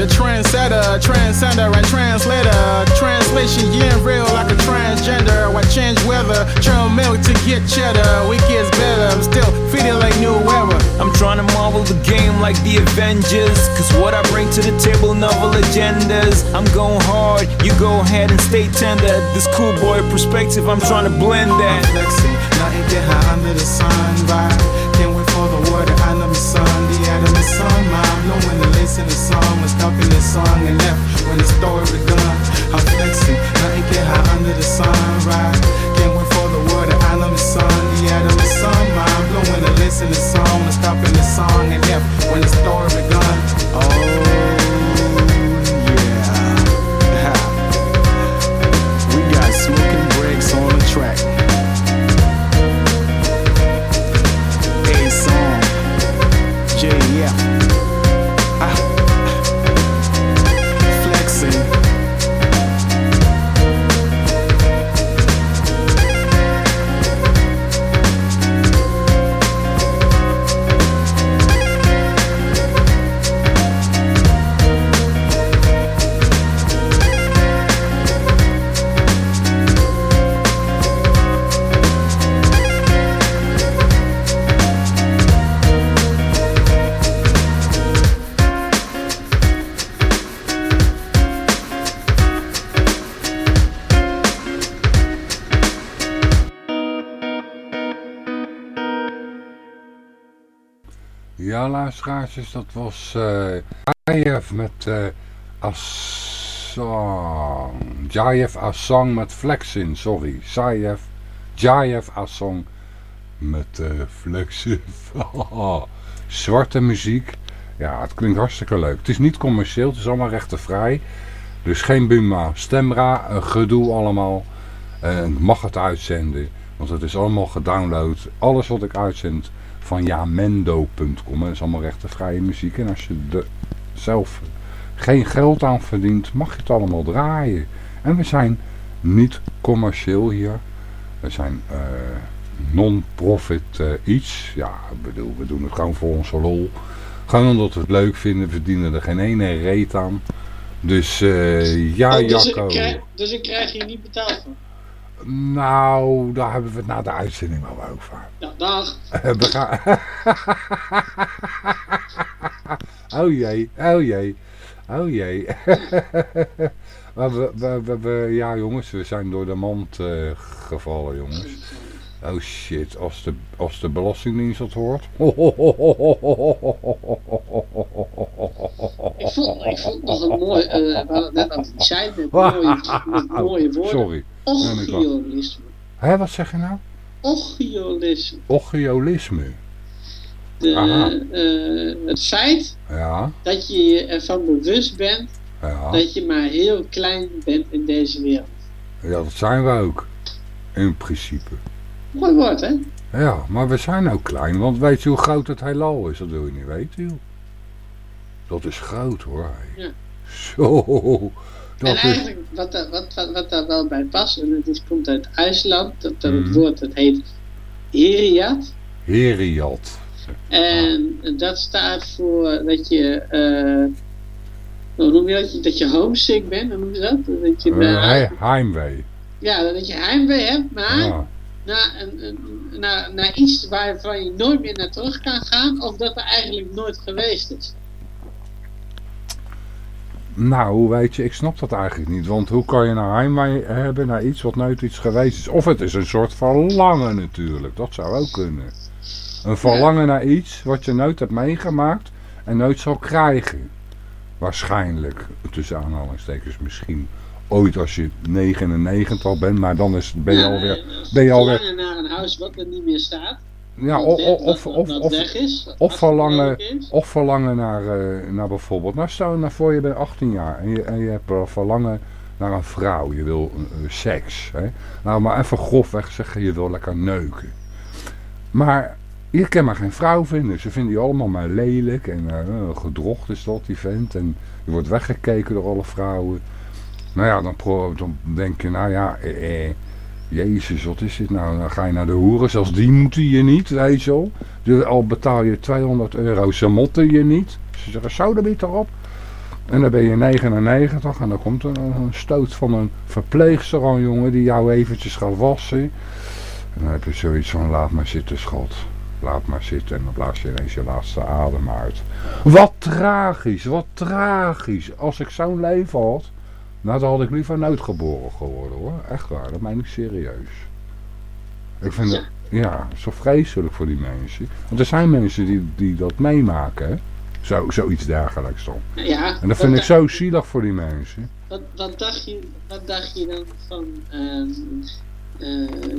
Speaker 3: The trendsetter, transcender, and translator. Translation, yeah, real like a transgender. I change weather? Churn milk to get cheddar. We gets better, I'm still feeling like new era.
Speaker 4: I'm trying to marvel the game like the Avengers. Cause what I bring to the table, novel agendas. I'm going hard, you go ahead and stay tender. This cool boy perspective, I'm trying to blend that.
Speaker 3: I'm flexing, nothing get high under the sun,
Speaker 1: dat was uh, Jayev met uh, Assang. Jayev Assang met Flexin, sorry. Jayev, Jayev Assang met uh, Flexin. Zwarte muziek. Ja, het klinkt hartstikke leuk. Het is niet commercieel, het is allemaal rechtenvrij. Dus geen Buma, Stemra, gedoe allemaal. En mag het uitzenden, want het is allemaal gedownload. Alles wat ik uitzend van jamendo.com. Dat is allemaal rechtenvrije muziek. En als je er zelf geen geld aan verdient, mag je het allemaal draaien. En we zijn niet commercieel hier. We zijn uh, non-profit uh, iets. Ja, ik bedoel, we doen het gewoon voor onze lol. Gewoon omdat we het leuk vinden, verdienen er geen ene reet aan. Dus uh, ja, oh,
Speaker 2: dus Jacco. dus ik krijg je niet betaald van?
Speaker 1: Nou, daar hebben we het na de uitzending wel over.
Speaker 2: Ja, dag.
Speaker 1: we gaan... oh jee, oh jee. Oh jee. Maar we, we, we, we- ja jongens, we zijn door de mand eh, gevallen jongens. Oh shit, als de, als de Belastingdienst dat hoort.
Speaker 2: Ik vond, ik vond nog een mooi, eh, we het net die zijn met mooie, met mooie woorden.
Speaker 1: Sorry.
Speaker 2: Ochiolisme.
Speaker 1: Hé, wat zeg je nou?
Speaker 2: Ochiolisme.
Speaker 1: Ochiolisme.
Speaker 2: De, eh, het feit
Speaker 1: Ja,
Speaker 2: dat je je ervan bewust bent
Speaker 1: ja.
Speaker 2: dat je maar heel klein bent in deze wereld.
Speaker 1: Ja, dat zijn we ook. In principe.
Speaker 2: Mooi woord, hè?
Speaker 1: Ja, maar we zijn ook klein, want weet je hoe groot het heelal is? Dat wil je niet weten, joh. Dat is groot, hoor.
Speaker 2: Ja.
Speaker 1: Zo,
Speaker 2: en
Speaker 1: dat is...
Speaker 2: eigenlijk, wat, daar- wat, wat, wat daar wel bij past, en het is, komt uit IJsland, dat, dat
Speaker 1: Mhm.
Speaker 2: het woord, dat heet Heriat.
Speaker 1: Heriat.
Speaker 2: En dat staat voor dat je, eh, hoe noem je dat? Dat je homesick bent, hoe noem je dat? Dat je,
Speaker 1: he- heimwee.
Speaker 2: ja, dat je heimwee hebt, maar
Speaker 1: Ja.
Speaker 2: Naar, een, een- naar, naar iets waarvan je nooit meer naar terug kan gaan, of dat er eigenlijk nooit geweest is.
Speaker 1: Nou, weet je, ik snap dat eigenlijk niet. Want hoe kan je nou heimwee hebben naar iets wat nooit iets geweest is? Of het is een soort verlangen natuurlijk. Dat zou ook kunnen. Een verlangen naar iets wat je nooit hebt meegemaakt en nooit zal krijgen. Waarschijnlijk, tussen aanhalingstekens misschien. Ooit als je 99 al bent, maar dan is, ben je
Speaker 2: Ja,
Speaker 1: alweer...
Speaker 2: eh,
Speaker 1: ben je alweer-
Speaker 2: naar een huis wat er niet meer staat.
Speaker 1: Ja, of, of, of, of, of verlangen, of verlangen naar, eh, naar bijvoorbeeld, nou stel je nou voor je bent 18 jaar en je, en je hebt wel verlangen naar een vrouw, je wil eh, seks. Hè? Nou, maar even grofweg zeggen, je wil lekker neuken. Maar je kan maar geen vrouw vinden, ze vinden je allemaal maar lelijk en eh, gedrocht is dat, die vent. En je wordt weggekeken door alle vrouwen. Nou ja, dan, dan denk je, nou ja, eh, eh, Jezus, wat is dit nou? Dan ga je naar de hoeren, zelfs die moeten je niet, weet je wel. Al betaal je 200 euro, ze motten je niet. Ze zeggen, zo de erop. En dan ben je 99 en dan komt een, een stoot van een verpleegster aan, jongen, die jou eventjes gaat wassen. En dan heb je zoiets van, laat maar zitten, schat. Laat maar zitten en dan blaas je ineens je laatste adem uit. Wat tragisch, wat tragisch. Als ik zo'n leven had, nou dan had ik liever nooit geboren geworden hoor. Echt waar, dat meen ik serieus. Ik vind het, ja, zo vreselijk voor die mensen. Want er zijn mensen die, die dat meemaken, hè. Zo, zoiets dergelijks dan.
Speaker 2: Ja,
Speaker 1: En dat vind ik zo zielig voor die mensen.
Speaker 2: wat, wat, dacht je, wat dacht je dan van... ehm, eh,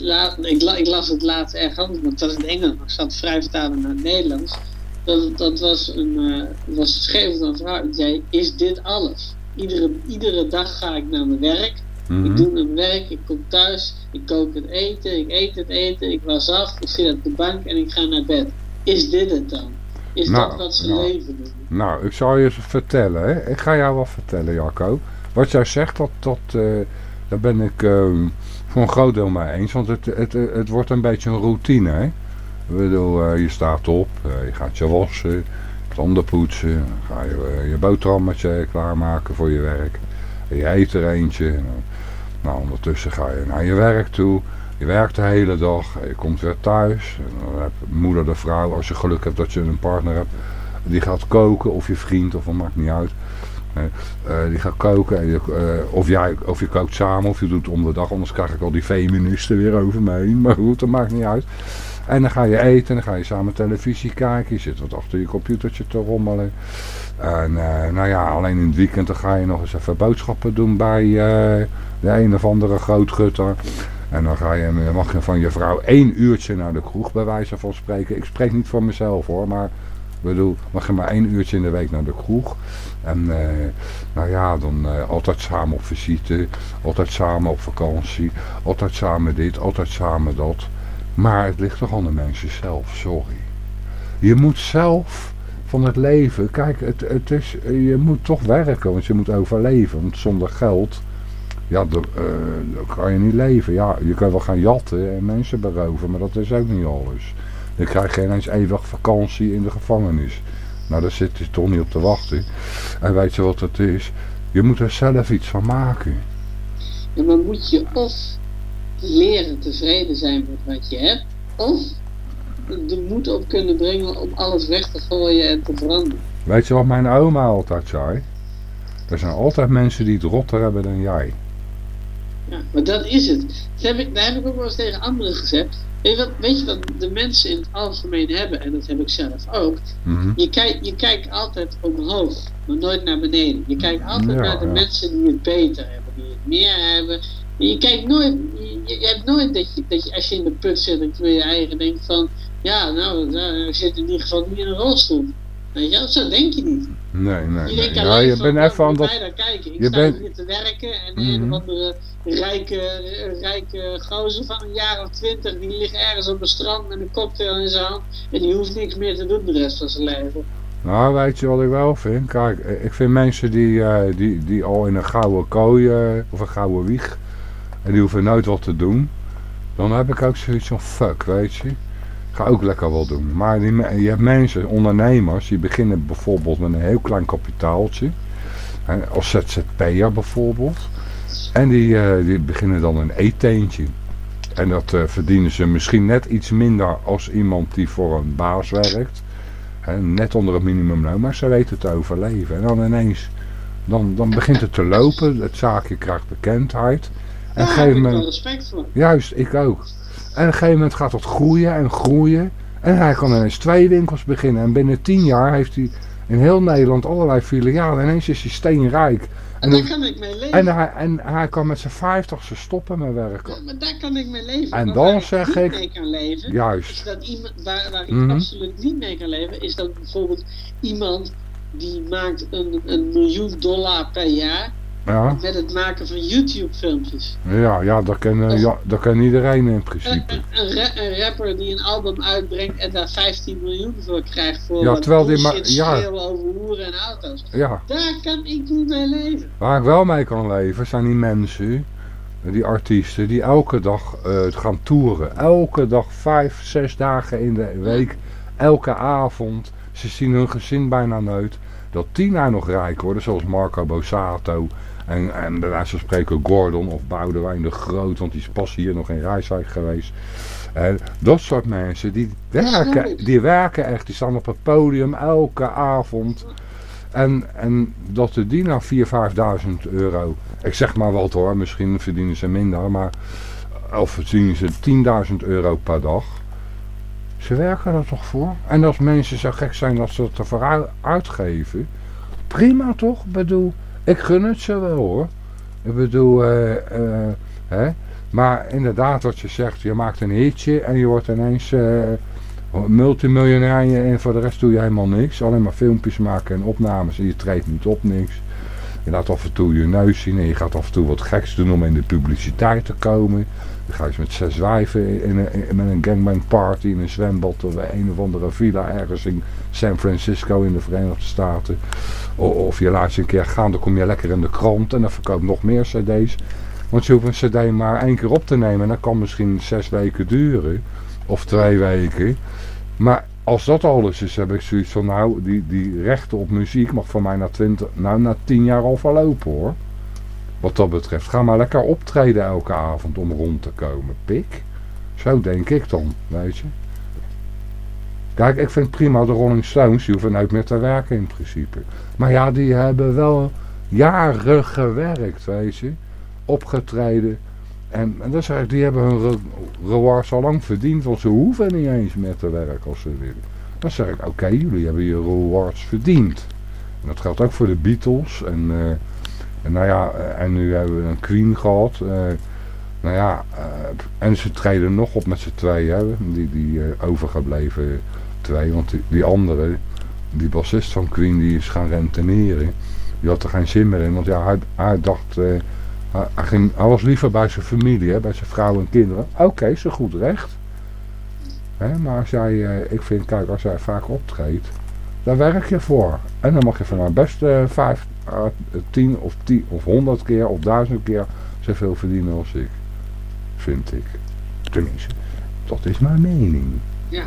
Speaker 2: la- ik, la- ik las het laatst erg anders, want het was in Engels. Ik zat vrij vertalen naar het Nederlands. Dat, dat was een eh, was geschreven door een vrouw die zei, is dit alles? Iedere, iedere dag ga ik naar mijn werk.
Speaker 1: Mhm.
Speaker 2: Ik doe mijn werk, ik kom thuis, ik kook het eten, ik eet het eten, ik was af, ik zit op de bank en ik ga naar bed. Is dit het dan? Is
Speaker 1: Nou,
Speaker 2: dat wat ze
Speaker 1: nou.
Speaker 2: leven doen?
Speaker 1: Nou, ik zal je vertellen. Hè. Ik ga jou wat vertellen, Jacco. Wat jij zegt, dat, dat, eh, daar ben ik eh, voor een groot deel mee eens. Want het, het, het wordt een beetje een routine. Hè. Ik bedoel, eh, je staat op, eh, je gaat je wassen, tanden poetsen. Dan ga je eh, je boterhammetje klaarmaken voor je werk. En je eet er eentje. En, dan- nou, ondertussen ga je naar je werk toe. Je werkt de hele dag. en Je komt weer thuis. Dan heb moeder de vrouw, als je geluk hebt dat je een partner hebt die gaat koken, of je vriend, of dat maakt niet uit. Eh, die gaat koken, en je, eh, of, jij, of je kookt samen, of je doet het om de dag, anders krijg ik al die feministen weer over me heen. Maar goed, dat maakt niet uit. En dan ga je eten, en dan ga je samen televisie kijken, je zit wat achter je computertje te rommelen. En eh, nou ja, alleen in het weekend dan ga je nog eens even boodschappen doen bij eh, de een of andere grootgutter. En dan ga je, mag je van je vrouw één uurtje naar de kroeg bij wijze van spreken. Ik spreek niet voor mezelf hoor, maar ik bedoel, mag je maar één uurtje in de week naar de kroeg. En eh, nou ja, dan altijd samen op visite, altijd samen op vakantie, altijd samen dit, altijd samen dat. Maar het ligt toch aan de mensen zelf, sorry. Je moet zelf van het leven, kijk, het, het is, je moet toch werken, want je moet overleven. Want zonder geld, ja, dan, eh, dan kan je niet leven. Ja, je kan wel gaan jatten en mensen beroven, maar dat is ook niet alles. Dan krijg je ineens eeuwig vakantie in de gevangenis. Nou, daar zit je toch niet op te wachten. En weet je wat het is? Je moet er zelf iets van maken.
Speaker 2: Ja, maar moet je of leren tevreden zijn met wat je hebt, of de moed op kunnen brengen om alles weg te gooien en te veranderen.
Speaker 1: Weet je wat mijn oma altijd zei? Er zijn altijd mensen die het rotter hebben dan jij.
Speaker 2: Ja, maar dat is het. Dat heb ik, daar heb ik ook wel eens tegen anderen gezegd. Weet je, wat, weet je wat de mensen in het algemeen hebben, en dat heb ik zelf ook.
Speaker 1: Mhm.
Speaker 2: Je, kijkt je kijkt altijd omhoog, maar nooit naar beneden. Je kijkt altijd
Speaker 1: Ja,
Speaker 2: naar de
Speaker 1: ja.
Speaker 2: mensen die het beter hebben, die het meer hebben. Je kijkt nooit, je, je hebt nooit dat je, dat je als je in de put zit, dat je bij je eigen denkt van, ja, nou, nou, ik zit in ieder geval niet in een rolstoel. Weet je, zo denk je niet.
Speaker 1: Nee, nee, Ja, je
Speaker 2: van,
Speaker 1: bent
Speaker 2: nou,
Speaker 1: even aan dat...
Speaker 2: kijken. Ik
Speaker 1: je
Speaker 2: sta
Speaker 1: bent-
Speaker 2: hier te werken en
Speaker 1: Mhm.
Speaker 2: een of andere rijke, rijke gozer van een jaar of twintig, die ligt ergens op een strand met een cocktail in zijn hand en die hoeft niks meer te doen de rest van zijn leven.
Speaker 1: Nou, weet je wat ik wel vind? Kijk, ik vind mensen die, eh, die, die al in een gouden kooi eh, of een gouden wieg en die hoeven nooit wat te doen. Dan heb ik ook zoiets van fuck, weet je. Ga ook lekker wat doen. Maar die, je hebt mensen, ondernemers, die beginnen bijvoorbeeld met een heel klein kapitaaltje. Als ZZP'er bijvoorbeeld. En die, eh, die beginnen dan een eetteentje. En dat eh, verdienen ze misschien net iets minder als iemand die voor een baas werkt. Hè, net onder het minimumloon, maar ze weten te overleven. En dan ineens, dan, dan begint het te lopen, het zaakje krijgt bekendheid. En
Speaker 2: heb
Speaker 1: gegeven
Speaker 2: ik respect voor.
Speaker 1: juist, ik ook. En op een gegeven moment gaat het groeien en groeien. En hij kan ineens twee winkels beginnen. En binnen tien jaar heeft hij in heel Nederland allerlei filialen. En ineens is hij steenrijk.
Speaker 2: En
Speaker 1: En,
Speaker 2: daar kan ik mee leven.
Speaker 1: en, hij, en hij kan met zijn vijftigste stoppen met werken.
Speaker 2: Ja, maar daar kan ik mee leven.
Speaker 1: En
Speaker 2: Maar
Speaker 1: dan
Speaker 2: waar
Speaker 1: zeg
Speaker 2: niet
Speaker 1: ik-
Speaker 2: mee kan leven,
Speaker 1: Juist.
Speaker 2: is dat iemand, waar, waar ik
Speaker 1: Mhm.
Speaker 2: absoluut niet mee kan leven, is dat bijvoorbeeld iemand die maakt een, een miljoen dollar per jaar
Speaker 1: Ja,
Speaker 2: met het maken van YouTube filmpjes.
Speaker 1: ja, ja, dat, kan, eh, ja, dat kan iedereen in principe.
Speaker 2: Een, een, ra- een rapper die een album uitbrengt en daar 15 miljoen voor krijgt voor
Speaker 1: Ja, terwijl die
Speaker 2: bullshit
Speaker 1: ma- ja.
Speaker 2: over hoeren en auto's.
Speaker 1: Ja.
Speaker 2: Daar kan ik niet mee leven.
Speaker 1: Waar ik wel mee kan leven zijn die mensen, die artiesten, die elke dag eh, gaan toeren. Elke dag vijf, zes dagen in de week, elke avond. Ze zien hun gezin bijna nooit. Dat die nou nog rijk worden, zoals Marco Borsato en, en bij wijze van spreken Gordon of Boudewijn de Groot, want die is pas hier nog in Rijswijk geweest. En dat soort mensen, die werken, die werken echt, die staan op het podium elke avond. En, en dat de die nou 4.000, 5.000 euro, ik zeg maar wat hoor, misschien verdienen ze minder, maar of verdienen ze 10.000 euro per dag. Ze werken er toch voor? En als mensen zo gek zijn dat ze het ervoor ui- uitgeven, prima toch? Ik bedoel, ik gun het ze wel hoor. Ik bedoel, eh, eh, hè? maar inderdaad wat je zegt, je maakt een hitje en je wordt ineens eh, multimiljonair en voor de rest doe je helemaal niks. Alleen maar filmpjes maken en opnames en je treedt niet op niks. Je laat af en toe je neus zien en je gaat af en toe wat geks doen om in de publiciteit te komen. Dan ga je met zes wijven in een, met een gangbang party in een zwembad of een of andere villa ergens in San Francisco in de Verenigde Staten. O- Of je laat je een keer gaan, dan kom je lekker in de krant en dan verkoopt nog meer cd's. Want je hoeft een cd maar één keer op te nemen en dat kan misschien zes weken duren. Of twee weken. Maar als dat alles is, heb ik zoiets van, nou, die, die rechten op muziek mag voor mij na, 20, nou, na 10 jaar al verlopen hoor. Wat dat betreft. Ga maar lekker optreden elke avond om rond te komen. Pik. Zo denk ik dan, weet je. Kijk, ik vind prima de Rolling Stones, die hoeven nooit meer te werken in principe. Maar ja, die hebben wel jaren gewerkt, weet je. Opgetreden. En, en zeg ik, die hebben hun re rewards al lang verdiend, want ze hoeven niet eens meer te werken als ze willen. Dan zeg ik, oké, jullie hebben je rewards verdiend. En dat geldt ook voor de Beatles. En, eh, en nou ja, eh, en nu hebben we een Queen gehad. eh, nou ja, eh, en ze treden nog op met z'n tweeën, die, die overgebleven twee. Want die, die andere, die bassist van Queen, die is gaan renteneren. Die had er geen zin meer in, want ja, hij, dacht... hij, ging, hij was liever bij zijn familie, bij zijn vrouw en kinderen. Oké, is een goed recht. Hè, maar als jij, eh, ik vind, kijk, als jij vaak optreedt, daar werk je voor. En dan mag je van mij best vijf, eh, tien of tien of honderd keer of duizend keer zoveel verdienen als ik. Vind ik. Tenminste, dat is mijn mening.
Speaker 2: Ja.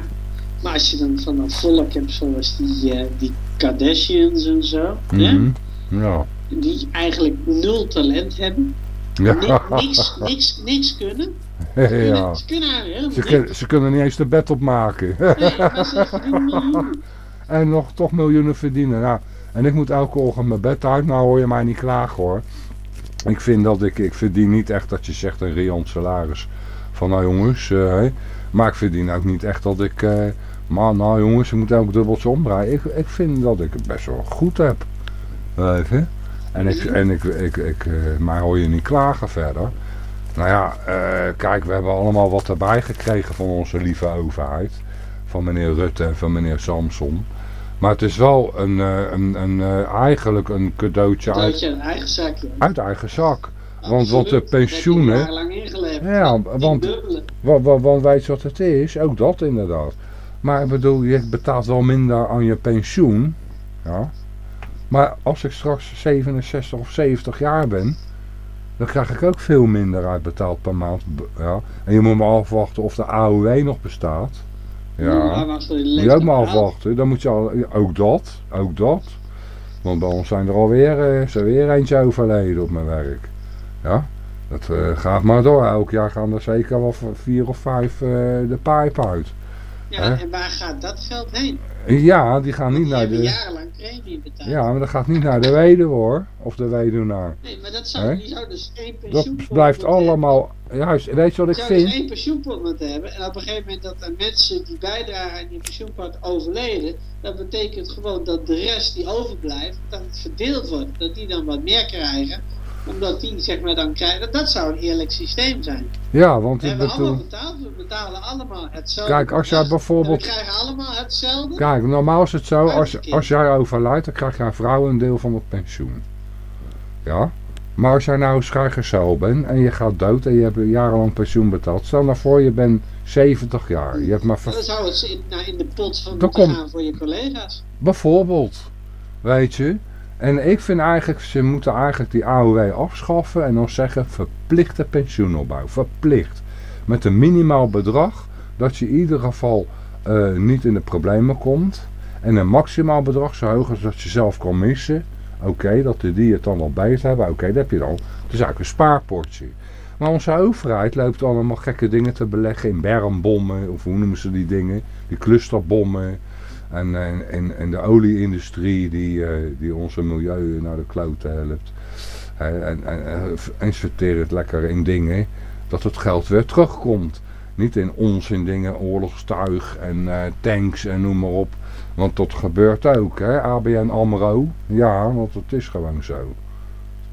Speaker 2: Maar als je dan van dat volk hebt zoals die, eh, die Kardashians en zo, hè,
Speaker 1: Mhm. Ja.
Speaker 2: die eigenlijk nul talent hebben,
Speaker 1: Ja.
Speaker 2: ni- niks, niks, niks kunnen. Kunnen-
Speaker 1: ja.
Speaker 2: Ze kunnen
Speaker 1: Ze,
Speaker 2: niks.
Speaker 1: kun- ze kunnen niet eens de bed opmaken.
Speaker 2: Nee, maar ze miljoenen.
Speaker 1: En nog toch miljoenen verdienen. Nou, en ik moet elke ochtend mijn bed uit. Nou hoor je mij niet klagen hoor. Ik vind dat ik, ik verdien niet echt dat je zegt een riant salaris. Van nou jongens, uh, maar ik verdien ook niet echt dat ik... Uh, maar nou jongens, je moet elk dubbeltje omdraaien. Ik, ik vind dat ik het best wel goed heb. Je? En ik, en ik, ik, ik maar hoor je niet klagen verder. Nou ja, kijk, we hebben allemaal wat erbij gekregen van onze lieve overheid. Van meneer Rutte en van meneer Samson. Maar het is wel een, uh, een, een, eigenlijk een cadeautje,
Speaker 2: cadeautje uit, eigen zak,
Speaker 1: uit eigen zak. Want, want de pensioenen... Ja, want, want, want, want weet je wat het is? Ook dat inderdaad. Maar ik bedoel, je betaalt wel minder aan je pensioen. Ja. Maar als ik straks 67 of 70 jaar ben, dan krijg ik ook veel minder uitbetaald per maand. Ja. En je moet maar afwachten of de AOW nog bestaat. Ja, moet je ook maar afwachten. Dan moet je al, ook dat, ook dat. Want bij ons zijn er alweer uh, is er weer eentje overleden op mijn werk. Ja, dat uh, gaat maar door. Elk jaar gaan er zeker wel vier of vijf uh, de pijp uit.
Speaker 2: Ja, en waar gaat dat geld heen?
Speaker 1: Ja, die gaan niet
Speaker 2: die
Speaker 1: naar de...
Speaker 2: jarenlang premie betaald.
Speaker 1: Ja, maar dat gaat niet naar de weduwe hoor. Of de weduwnaar.
Speaker 2: Nee, maar dat zou, die zou dus één pensioenpot
Speaker 1: Dat blijft allemaal... Juist, weet je wat ik
Speaker 2: zou
Speaker 1: vind?
Speaker 2: dus één pensioenpot moeten hebben. En op een gegeven moment dat er mensen die bijdragen aan die pensioenpot overleden. Dat betekent gewoon dat de rest die overblijft, dat het verdeeld wordt. Dat die dan wat meer krijgen omdat die zeg maar dan krijgen, dat zou een eerlijk systeem zijn.
Speaker 1: Ja, want
Speaker 2: we hebben allemaal betaald, we betalen allemaal hetzelfde.
Speaker 1: Kijk, als jij bijvoorbeeld...
Speaker 2: we krijgen allemaal hetzelfde.
Speaker 1: Kijk, normaal is het zo, als, als jij overlijdt, dan krijg jouw vrouw een deel van het pensioen. Ja? Maar als jij nou vrijgezel bent en je gaat dood en je hebt jarenlang pensioen betaald. Stel nou voor, je bent 70 jaar. Je hebt maar...
Speaker 2: Dan zou het in, nou, in de pot van moeten gaan voor je collega's.
Speaker 1: Bijvoorbeeld. Weet je? En ik vind eigenlijk, ze moeten eigenlijk die AOW afschaffen en dan zeggen verplichte pensioenopbouw. Verplicht. Met een minimaal bedrag dat je in ieder geval uh, niet in de problemen komt. En een maximaal bedrag zo hoog als dat je zelf kan missen. Oké, dat de die het dan al bij hebben. Oké, dat heb je dan. Het is eigenlijk een spaarpotje. Maar onze overheid loopt allemaal gekke dingen te beleggen in bermbommen. Of hoe noemen ze die dingen? Die clusterbommen. En, en de olieindustrie die, uh, die onze milieu naar de klote helpt. En, en, en, het lekker in dingen dat het geld weer terugkomt. Niet in onzin dingen, oorlogstuig en uh, tanks en noem maar op. Want dat gebeurt ook, hè? ABN AMRO. Ja, want het is gewoon zo.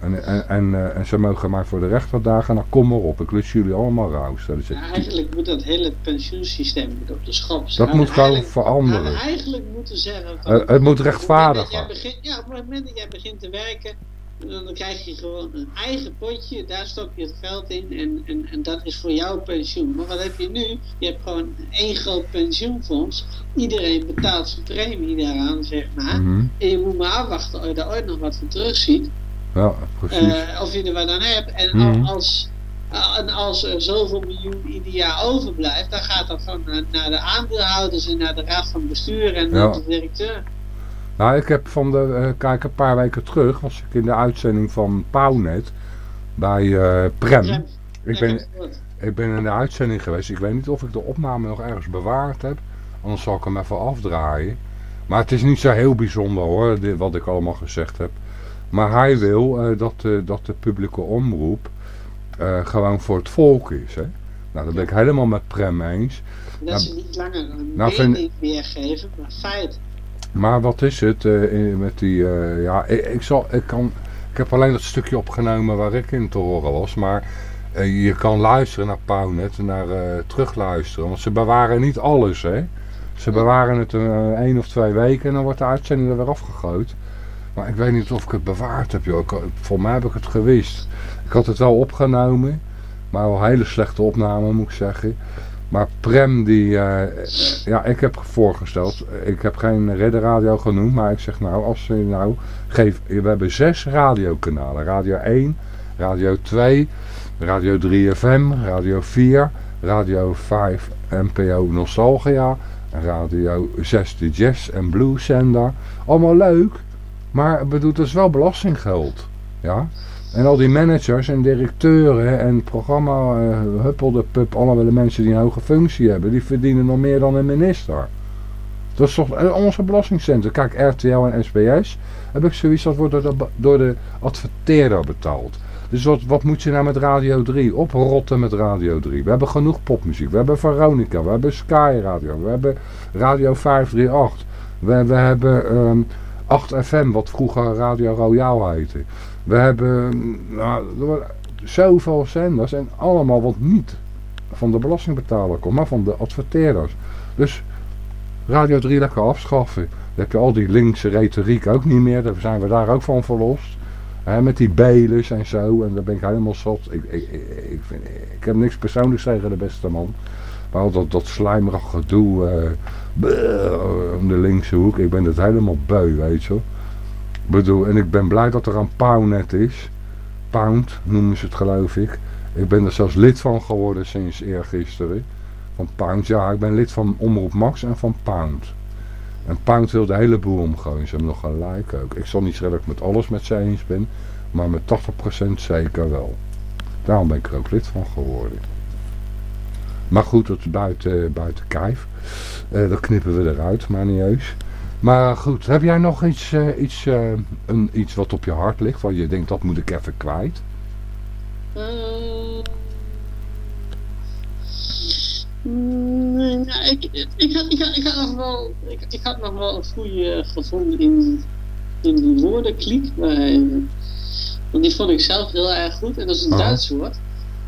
Speaker 1: En, en, en, uh, en, ze mogen maar voor de rechter dagen, nou kom maar op, ik lust jullie allemaal rauw.
Speaker 2: Ja, eigenlijk moet dat hele pensioensysteem op de schop staan.
Speaker 1: Dat moet gewoon veranderen.
Speaker 2: We eigenlijk moeten zeggen...
Speaker 1: Van, uh, het moet rechtvaardig
Speaker 2: zijn. Ja, op het moment dat jij begint te werken, dan krijg je gewoon een eigen potje, daar stop je het geld in en, en, en dat is voor jouw pensioen. Maar wat heb je nu? Je hebt gewoon één groot pensioenfonds. Iedereen betaalt zijn premie daaraan, zeg maar.
Speaker 1: Mm -hmm.
Speaker 2: En je moet maar afwachten of je daar ooit nog wat van terugziet.
Speaker 1: Ja, precies.
Speaker 2: Uh, of je er wat aan hebt. En mm. als, en als er zoveel miljoen ieder jaar overblijft, dan gaat dat gewoon naar, naar de aandeelhouders en naar de raad van bestuur en naar
Speaker 1: ja.
Speaker 2: de directeur.
Speaker 1: Nou, ik heb van de, uh, kijk, een paar weken terug was ik in de uitzending van Pauwnet bij Prem.
Speaker 2: Prem.
Speaker 1: Ik ben, ik ben in de uitzending geweest. Ik weet niet of ik de opname nog ergens bewaard heb. Anders zal ik hem even afdraaien. Maar het is niet zo heel bijzonder hoor, dit, wat ik allemaal gezegd heb. Maar hij wil uh, dat, uh, dat de publieke omroep uh, gewoon voor het volk is. Hè? Nou, dat ben ik helemaal met Prem eens.
Speaker 2: Dat nou, ze niet langer een nou, mening vind... weergeven, maar feit.
Speaker 1: Maar wat is het met die... ja, ik, ik, zal, ik, kan, ik heb alleen dat stukje opgenomen waar ik in te horen was. Maar je kan luisteren naar Pownet, naar terugluisteren. Want ze bewaren niet alles, hè. Ze bewaren het een, één of twee weken en dan wordt de uitzending er weer afgegooid. Maar ik weet niet of ik het bewaard heb. Joh. Ik, voor mij heb ik het gewist. Ik had het wel opgenomen. Maar wel hele slechte opname moet ik zeggen. Maar Prem die... Uh, ja, ik heb voorgesteld. Ik heb geen redderradio genoemd. Maar ik zeg nou, als je nou... Geef, we hebben zes radiokanalen. Radio 1, Radio 2, Radio 3 FM, Radio 4, Radio 5 NPO Nostalgia... Radio 6 de Jazz en Blues zender. Allemaal leuk. Maar bedoel, dat is wel belastinggeld. Ja? En al die managers en directeuren en programma uh, huppelde pup, de mensen die een hoge functie hebben, die verdienen nog meer dan een minister. Dat is toch eh, onze belastingcenten. Kijk, RTL en SBS heb ik zoiets dat wordt door de, door de adverteerder betaald. Dus wat, moet je nou met Radio 3? Oprotten met Radio 3. We hebben genoeg popmuziek. We hebben Veronica. We hebben Sky Radio. We hebben Radio 538. We, we hebben um, 8FM, wat vroeger Radio Royale heette. We hebben nou, zoveel zenders en allemaal wat niet van de belastingbetaler komt, maar van de adverteerders. Dus Radio 3 lekker afschaffen. Dan heb je al die linkse retoriek ook niet meer. Daar zijn we daar ook van verlost. Met die belus en zo. En daar ben ik helemaal zat. Ik, ik, ik, vind, ik heb niks persoonlijks tegen de beste man. Maar dat, dat slijmerig gedoe uh, om de linkse hoek. Ik ben het helemaal beu, weet je. bedoel, en ik ben blij dat er een Poundnet is. Pound noemen ze het geloof ik. Ik ben er zelfs lid van geworden sinds eergisteren. Van Pound, ja, ik ben lid van Omroep Max en van Pound. En Pound wil de hele boel omgooien. Ze hebben nog gelijk ook. Ik zal niet zeggen dat ik met alles met ze eens ben. Maar met 80% zeker wel. Daarom ben ik er ook lid van geworden. Maar goed, dat is buiten, buiten kijf. Uh, dat knippen we eruit, maar niet eens. Maar goed, heb jij nog iets, uh, iets, uh, een, iets wat op je hart ligt? Waar je denkt, dat moet ik even kwijt?
Speaker 2: Nee, nou, ik, ik, had, ik, had, ik, had nog wel, ik, ik had nog wel een goede gevonden in, in die woordenkliek. want die vond ik zelf heel erg goed. En dat is een oh. Duits woord.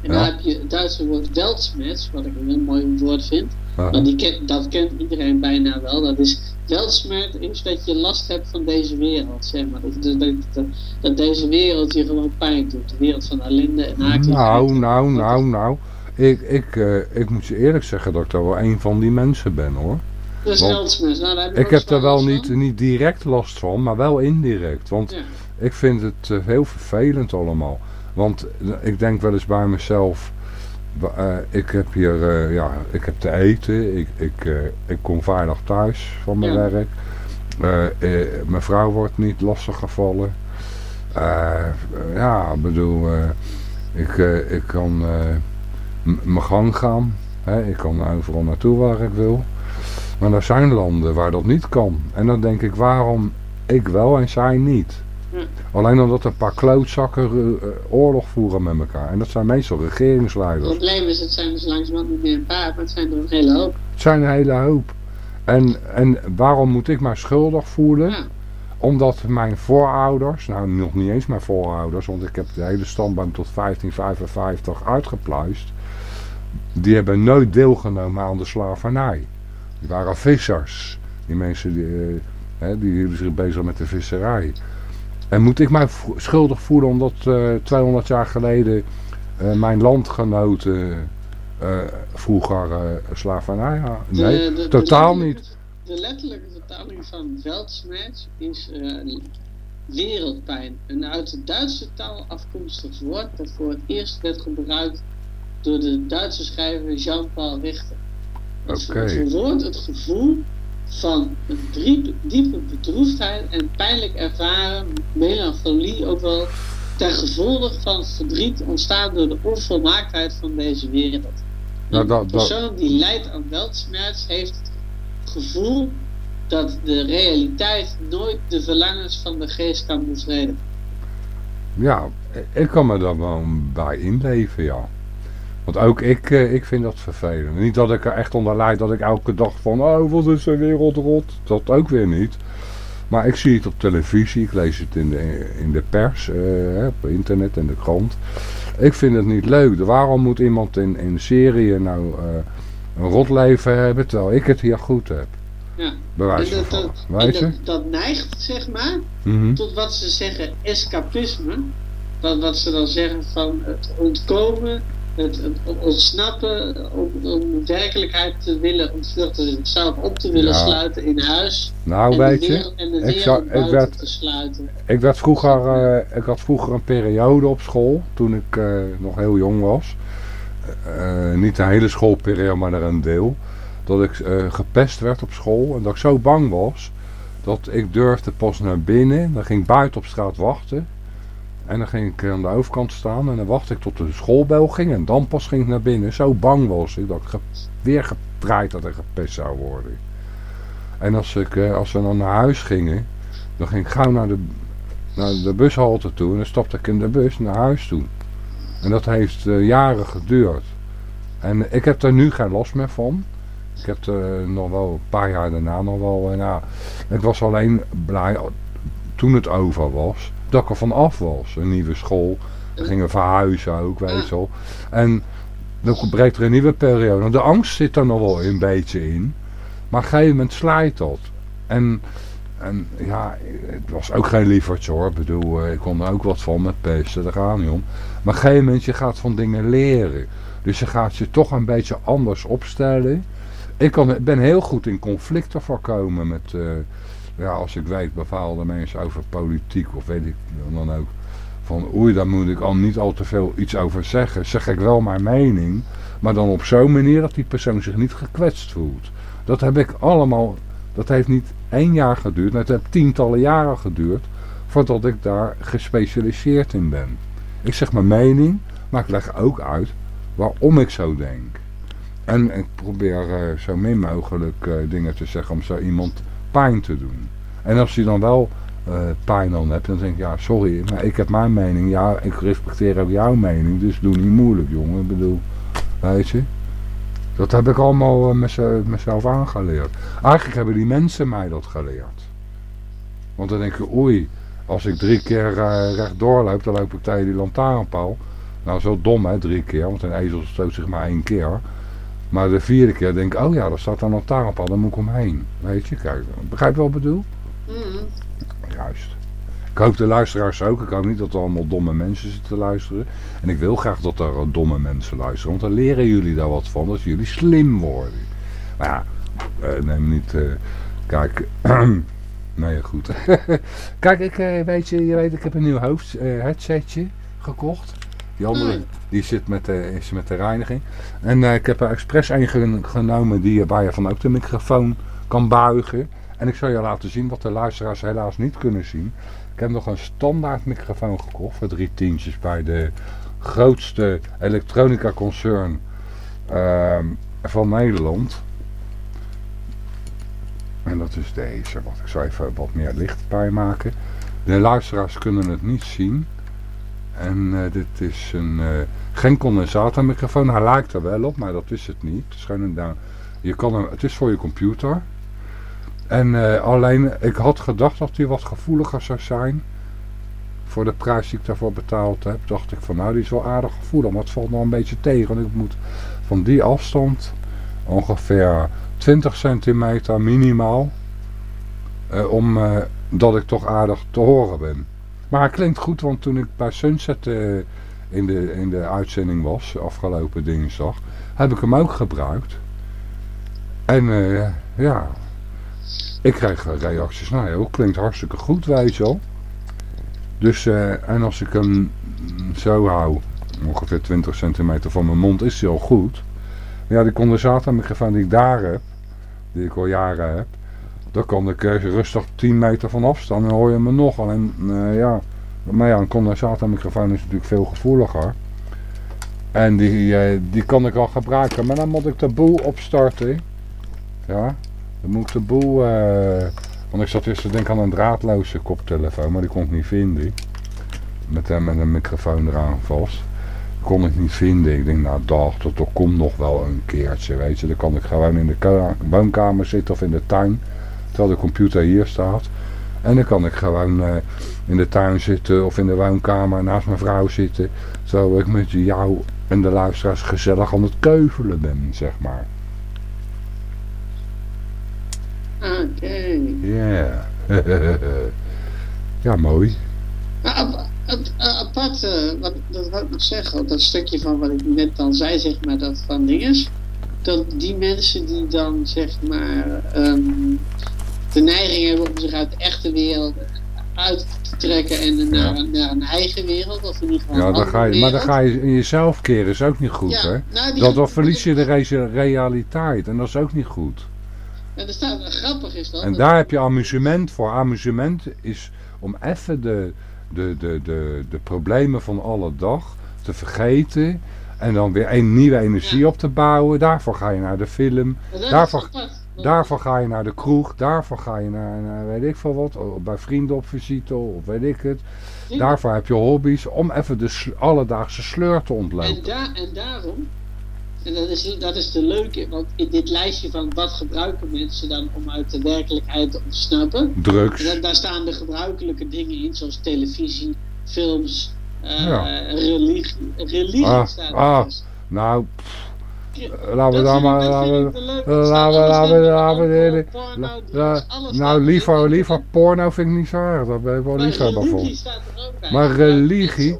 Speaker 2: En dan heb je het Duitse woord weltsmets, wat ik een heel mooi woord vind. Maar die ken, dat kent iedereen bijna wel. Dat is weltsmet is dat je last hebt van deze wereld, zeg maar. Dat, dat, dat, dat deze wereld je gewoon pijn doet. De wereld van ellende en haakjes.
Speaker 1: Nou, nou, nou, nou. Ik, ik, uh, ik moet je eerlijk zeggen dat ik daar wel een van die mensen ben hoor.
Speaker 2: Dus. Nou, heb
Speaker 1: ik heb er wel niet, niet direct last van, maar wel indirect. Want ja. ik vind het uh, heel vervelend allemaal. Want ik denk wel eens bij mezelf, uh, ik heb hier, uh, ja, ik heb te eten, ik, ik, uh, ik kom veilig thuis van mijn ja. werk. mijn vrouw wordt niet lastig gevallen. ja, ik bedoel, ik, ik kan mijn gang gaan. Hè? Ik kan overal naartoe waar ik wil. Maar er zijn landen waar dat niet kan. En dan denk ik, waarom ik wel en zij niet? Alleen omdat een paar klootzakken uh, oorlog voeren met elkaar. En dat zijn meestal regeringsleiders.
Speaker 2: Het probleem is, het zijn dus langzamerhand niet meer een paar, maar het zijn er een hele hoop.
Speaker 1: Het zijn een hele hoop. En, en waarom moet ik mij schuldig voelen? Ja. Omdat mijn voorouders, nou nog niet eens mijn voorouders, want ik heb de hele standboom tot 1555 uitgepluist. Die hebben nooit deelgenomen aan de slavernij. Die waren vissers. Die mensen die, uh, die hielden zich bezig met de visserij. En moet ik mij schuldig voelen omdat uh, eh, 200 jaar geleden uh, mijn landgenoten uh, vroeger slavernij hadden? Nee, de, de, totaal
Speaker 2: de
Speaker 1: niet.
Speaker 2: De letterlijke vertaling van veldsmatch is wereldpijn. Een uit de Duitse taal afkomstig woord dat voor het eerst werd gebruikt door de Duitse schrijver Jean-Paul Richter. Het okay. verwoordt het gevoel van een diepe bedroefdheid en pijnlijk ervaren melancholie ook wel ten gevolge van verdriet ontstaan door de onvolmaaktheid van deze wereld. Nou, dat, een persoon die lijdt aan weltsmerts heeft het gevoel dat de realiteit nooit de verlangens van de geest kan bevredigen.
Speaker 1: Ja, ik kan me daar wel bij inleven, ja. Want ook ik, eh, ik vind dat vervelend. Niet dat ik er echt onder lijd dat ik elke dag van, oh wat is de wereld rot. Dat ook weer niet. Maar ik zie het op televisie, ik lees het in de, in de pers, uh, op internet en de krant. Ik vind het niet leuk. Waarom moet iemand in, in Syrië nou uh, een rotleven hebben terwijl ik het hier goed heb?
Speaker 2: Ja.
Speaker 1: Bewijs
Speaker 2: en dat, dat, dat, dat, neigt, zeg maar, mm -hmm. tot wat ze zeggen escapisme. Wat, wat ze dan zeggen van het ontkomen het, ontsnappen, om, om werkelijkheid te willen ontvluchten, zichzelf op te willen sluiten in huis.
Speaker 1: Nou,
Speaker 2: en
Speaker 1: weet je, ik, zou, ik, werd,
Speaker 2: te sluiten.
Speaker 1: ik werd vroeger, uh, ik had vroeger een periode op school, toen ik uh, nog heel jong was. Uh, niet de hele schoolperiode, maar er een deel. Dat ik gepest werd op school en dat ik zo bang was, dat ik durfde pas naar binnen. Dan ging ik buiten op straat wachten. En dan ging ik aan de overkant staan en dan wachtte ik tot de schoolbel ging. En dan pas ging ik naar binnen. Zo bang was ik dat ik weer gedraaid dat er gepest zou worden. En als, ik, eh, als we dan naar huis gingen, dan ging ik gauw naar de, naar de bushalte toe. En dan stapte ik in de bus naar huis toe. En dat heeft eh, jaren geduurd. En ik heb er nu geen last meer van. Ik heb er nog wel een paar jaar daarna nog wel... En ja, ik was alleen blij toen het over was, dat ik er van af was. Een nieuwe school, we gingen verhuizen ook, weet je wel. En dan breekt er een nieuwe periode. De angst zit er nog wel een beetje in. Maar op een gegeven moment slijt dat. En, en ja, het was ook geen lievertje hoor. Ik bedoel, eh, ik kon er ook wat van met pesten, daar gaat niet om. Maar op een gegeven moment, je gaat van dingen leren. Dus je gaat je toch een beetje anders opstellen. Ik kan, ben heel goed in conflicten voorkomen met... Uh, ja, als ik weet bepaalde mensen over politiek of weet ik dan ook. Van oei, daar moet ik al niet al te veel iets over zeggen. Zeg ik wel mijn mening. Maar dan op zo'n manier dat die persoon zich niet gekwetst voelt. Dat heb ik allemaal, dat heeft niet één jaar geduurd. Het heeft tientallen jaren geduurd. Voordat ik daar gespecialiseerd in ben. Ik zeg mijn mening, maar ik leg ook uit waarom ik zo denk. En ik probeer uh, zo min mogelijk uh, dingen te zeggen om zo iemand pijn te doen. En als je dan wel uh, pijn dan hebt, dan denk ik, ja, sorry, maar ik heb mijn mening. Ja, ik respecteer ook jouw mening, dus doe niet moeilijk, jongen. Bedoel, weet je. Dat heb ik allemaal uh, mezelf aangeleerd. Eigenlijk hebben die mensen mij dat geleerd. Want dan denk je, oei, als ik drie keer uh, rechtdoor loop, dan loop ik tegen die lantaarnpaal. Nou, zo dom hè, drie keer, want een ezel stoot zich maar één keer. Maar de vierde keer denk ik, oh ja, daar staat een lantaarnpaal, daar moet ik omheen. Weet je, kijk, begrijp je wat ik bedoel? Mm. Juist. Ik hoop de luisteraars ook. Ik hoop niet dat er allemaal domme mensen zitten te luisteren. En ik wil graag dat er domme mensen luisteren. Want dan leren jullie daar wat van. Dat jullie slim worden. Maar ja, uh, neem niet... Uh, kijk... nee, goed. kijk, ik uh, weet je, je weet, ik heb een nieuw hoofd, headsetje gekocht. Die andere, die zit met de, is met de reiniging. En uh, ik heb er expres een genomen die, waar je van ook de microfoon kan buigen. En ik zal je laten zien wat de luisteraars helaas niet kunnen zien. Ik heb nog een standaard microfoon gekocht voor drie tientjes bij de grootste elektronica concern uh, van Nederland. En dat is deze. Wat ik zal even wat meer licht bij maken. De luisteraars kunnen het niet zien. En uh, dit is een, uh, geen condensatormicrofoon. Hij lijkt er wel op, maar dat is het niet. Je kan hem, het is voor je computer. En uh, alleen, ik had gedacht dat hij wat gevoeliger zou zijn. Voor de prijs die ik daarvoor betaald heb. Dacht ik van nou, die is wel aardig gevoelig. Maar het valt nog een beetje tegen. Ik moet van die afstand ongeveer 20 centimeter minimaal. om dat ik toch aardig te horen ben. Maar het klinkt goed, want toen ik bij Sunset uh, in, de, in de uitzending was, afgelopen dinsdag, heb ik hem ook gebruikt. En uh, ja, ik kreeg reacties, nou ja, klinkt hartstikke goed, weet je wel. Dus, uh, en als ik hem zo hou, ongeveer 20 centimeter van mijn mond, is hij al goed. Ja, die condensatormicrofoon die ik daar heb, die ik al jaren heb, dan kan ik rustig 10 meter van afstand en hoor je me nog. Alleen, uh, ja, maar ja, een condensatormicrofoon is natuurlijk veel gevoeliger. En die, uh, die kan ik al gebruiken. Maar dan moet ik de boel opstarten. Ja, dan moet ik de boel... Want ik zat eerst te denken aan een draadloze koptelefoon, maar die kon ik niet vinden. Met, uh, met een microfoon eraan vast. Kon ik niet vinden. Ik denk, nou dag, dat, dat komt nog wel een keertje, weet je. Dan kan ik gewoon in de woonkamer zitten of in de tuin. Terwijl de computer hier staat. En dan kan ik gewoon uh, in de tuin zitten of in de woonkamer naast mijn vrouw zitten. Terwijl ik met jou en de luisteraars gezellig aan het keuvelen ben, zeg maar.
Speaker 2: Oké.
Speaker 1: Ja. ja, mooi.
Speaker 2: Het apart, wat, dat wil ik nog zeggen, dat stukje van wat ik net dan zei, zeg maar, dat van dinges. Dat die mensen die dan, zeg maar, um, de neiging hebben om zich uit de echte wereld uit te trekken en naar, naar een eigen wereld. Of in ieder geval
Speaker 1: ja, dan ga je, maar dan ga je in jezelf keren, is ook niet goed, ja, hè? Nou, dat, dan verlies je de realiteit en dat is ook niet goed.
Speaker 2: En er staat, grappig is dat.
Speaker 1: En daar heb je amusement voor. Amusement is om even de, de, de, de, de problemen van alle dag te vergeten en dan weer een nieuwe energie op te bouwen. Daarvoor ga je naar de film. Daarvoor, Daarvan ga je naar de kroeg, daarvan ga je naar, naar weet ik veel wat, bij vrienden op visite of weet ik het. Daarvoor heb je hobby's om even de alledaagse sleur te
Speaker 2: En,
Speaker 1: ontlopen.
Speaker 2: daar en daarom, en dat is, dat is de leuke, want in dit lijstje van wat gebruiken mensen dan om uit de werkelijkheid te ontsnappen,
Speaker 1: Drugs.
Speaker 2: daar, daar staan de gebruikelijke dingen in, zoals televisie, films,
Speaker 1: Ja.
Speaker 2: religie. Religie
Speaker 1: Ah,
Speaker 2: staat
Speaker 1: ah.
Speaker 2: dus.
Speaker 1: Nou, pff, laten we
Speaker 2: Dat
Speaker 1: dan maar,
Speaker 2: dat
Speaker 1: laten we, laten we, laten we, nou liever, liever porno vind ik niet zo erg, daar ben ik wel liefhebber
Speaker 2: er ook bij.
Speaker 1: Maar religie-.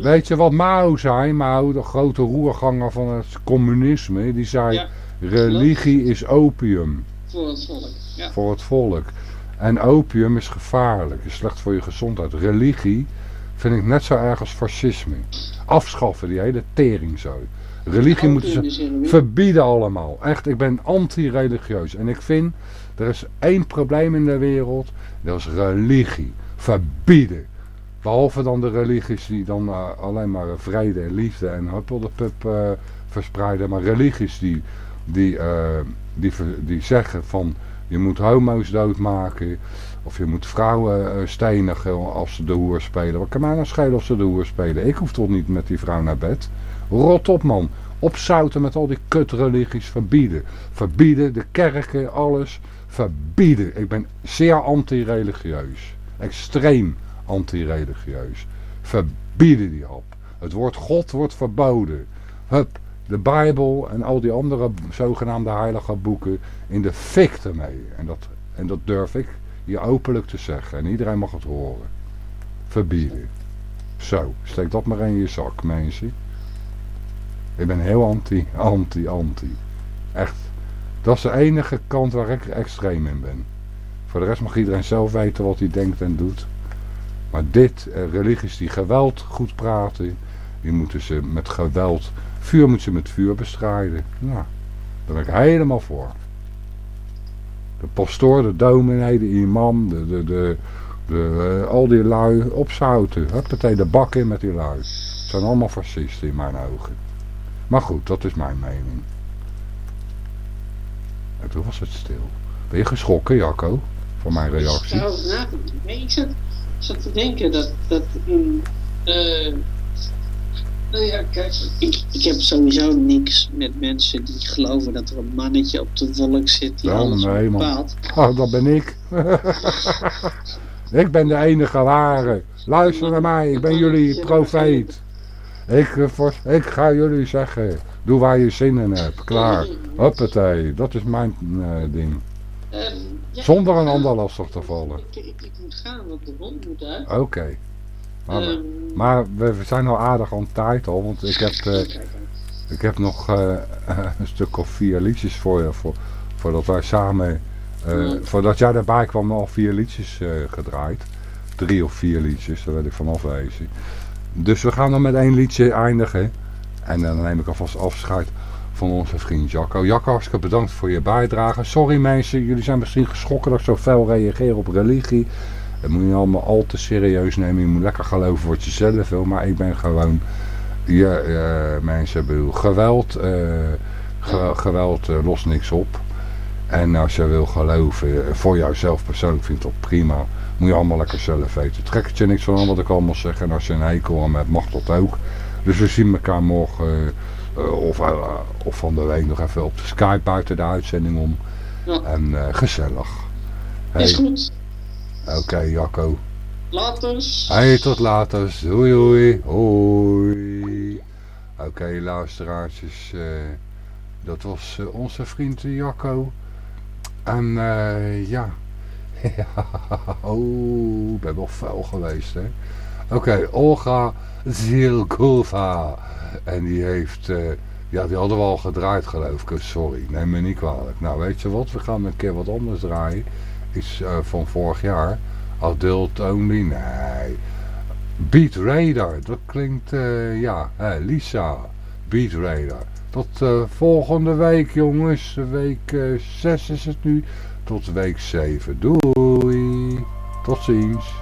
Speaker 1: Weet je wat Mao zei? Mao, de grote roerganger van het communisme, die zei, religie is opium
Speaker 2: Voor het volk. Ja.
Speaker 1: voor het volk. En opium is gevaarlijk, is slecht voor je gezondheid. Religie vind ik net zo erg als fascisme. Afschaffen, die hele teringzooi. Religie moeten ze verbieden allemaal. Echt, ik ben anti-religieus. En ik vind, er is één probleem in de wereld, dat is religie. Verbieden. Behalve dan de religies die dan eh, alleen maar vrede en liefde en huppeldepup eh verspreiden. Maar religies die, die, eh, die, die zeggen van je moet homo's doodmaken. Of je moet vrouwen stenigen als ze de hoer spelen. Wat kan mij nou schelen of ze de hoer spelen? Ik hoef toch niet met die vrouw naar bed? Rot op man. Opzouten met al die kutreligies. Verbieden. Verbieden. De kerken, alles. Verbieden. Ik ben zeer anti-religieus. Extreem anti-religieus. Verbieden die hap. Het woord God wordt verboden. Hup. De Bijbel en al die andere zogenaamde heilige boeken in de fik ermee. En dat, en dat durf ik hier openlijk te zeggen. En iedereen mag het horen. Verbieden. Zo, steek dat maar in je zak, mensen. Ik ben heel anti, anti, anti. Echt. Dat is de enige kant waar ik extreem in ben. Voor de rest mag iedereen zelf weten wat hij denkt en doet. Maar dit, eh, religies die geweld goed praten, die moeten ze met geweld, vuur moeten ze met vuur bestrijden. Nou, daar ben ik helemaal voor. De pastoor, de dominee, de imam, de, de, de, de, eh, al die lui opzouten. Huppatee, de bak in met die lui. Het zijn allemaal fascisten in mijn ogen. Maar goed, dat is mijn mening. En toen was het stil. Ben je geschrokken, Jacco? Van mijn reactie?
Speaker 2: Ik. Nee, zat, te denken dat, dat in. eh nou ja, kijk, ik, ik heb sowieso niks met mensen die geloven dat er een mannetje op de wolk zit die
Speaker 1: Ja,
Speaker 2: alles
Speaker 1: nee, man.
Speaker 2: bepaalt.
Speaker 1: Oh, dat ben ik. ik ben de enige ware. Luister naar mij, ik ben jullie profeet. Ik, eh, voor- ik ga jullie zeggen, doe waar je zin in hebt. Klaar. Hoppatee, dat is mijn eh, ding.
Speaker 2: Ehm, ja,
Speaker 1: Zonder een ander lastig te vallen.
Speaker 2: Ik, ik, ik moet gaan, want de hond moet uit.
Speaker 1: Oké. Maar,
Speaker 2: Ehm,
Speaker 1: maar we, we zijn al aardig aan tijd al, want ik heb, eh, ik heb nog een stuk of vier liedjes voor je, voor, voordat wij samen, voordat jij erbij kwam, al vier liedjes gedraaid. Drie of vier liedjes, daar werd ik van afwezen. Dus we gaan dan met één liedje eindigen. En dan neem ik alvast afscheid van onze vriend Jacco. Jacco, hartstikke bedankt voor je bijdrage. Sorry mensen, jullie zijn misschien geschrokken dat ik zo fel reageer op religie. Dat moet je niet allemaal al te serieus nemen. Je moet lekker geloven wat je zelf wil. Maar ik ben gewoon... Ja, eh, mensen, bedoel, geweld, eh, ge- geweld eh, lost niks op. En als je wil geloven, voor jouzelf persoonlijk vind ik dat prima. Moet je allemaal lekker zelf weten. Trek het je niks van aan wat ik allemaal zeg. En als je een hekel aan hebt, mag dat ook. Dus we zien elkaar morgen eh, of, eh, of van de week nog even op de Skype buiten de uitzending om.
Speaker 2: Ja.
Speaker 1: En eh, gezellig.
Speaker 2: Is goed.
Speaker 1: Oké Jacco.
Speaker 2: Later.
Speaker 1: Hey, tot later. Doei doei. Hoi. Oké luisteraartjes. eh, dat was onze vriend Jacco. En eh, ja. oh, ik ben wel vuil geweest hè. Oké, Olga Zilkova. En die heeft... eh, ja, die hadden we al gedraaid geloof ik. Sorry, neem me niet kwalijk. Nou, weet je wat? We gaan een keer wat anders draaien. Iets eh, van vorig jaar. Adult Only? Nee. Beat Radar. Dat klinkt, eh, ja, Lisa. Beat Radar. Tot volgende week, jongens. Week 6 is het nu. Tot week 7. Doei. Tot ziens.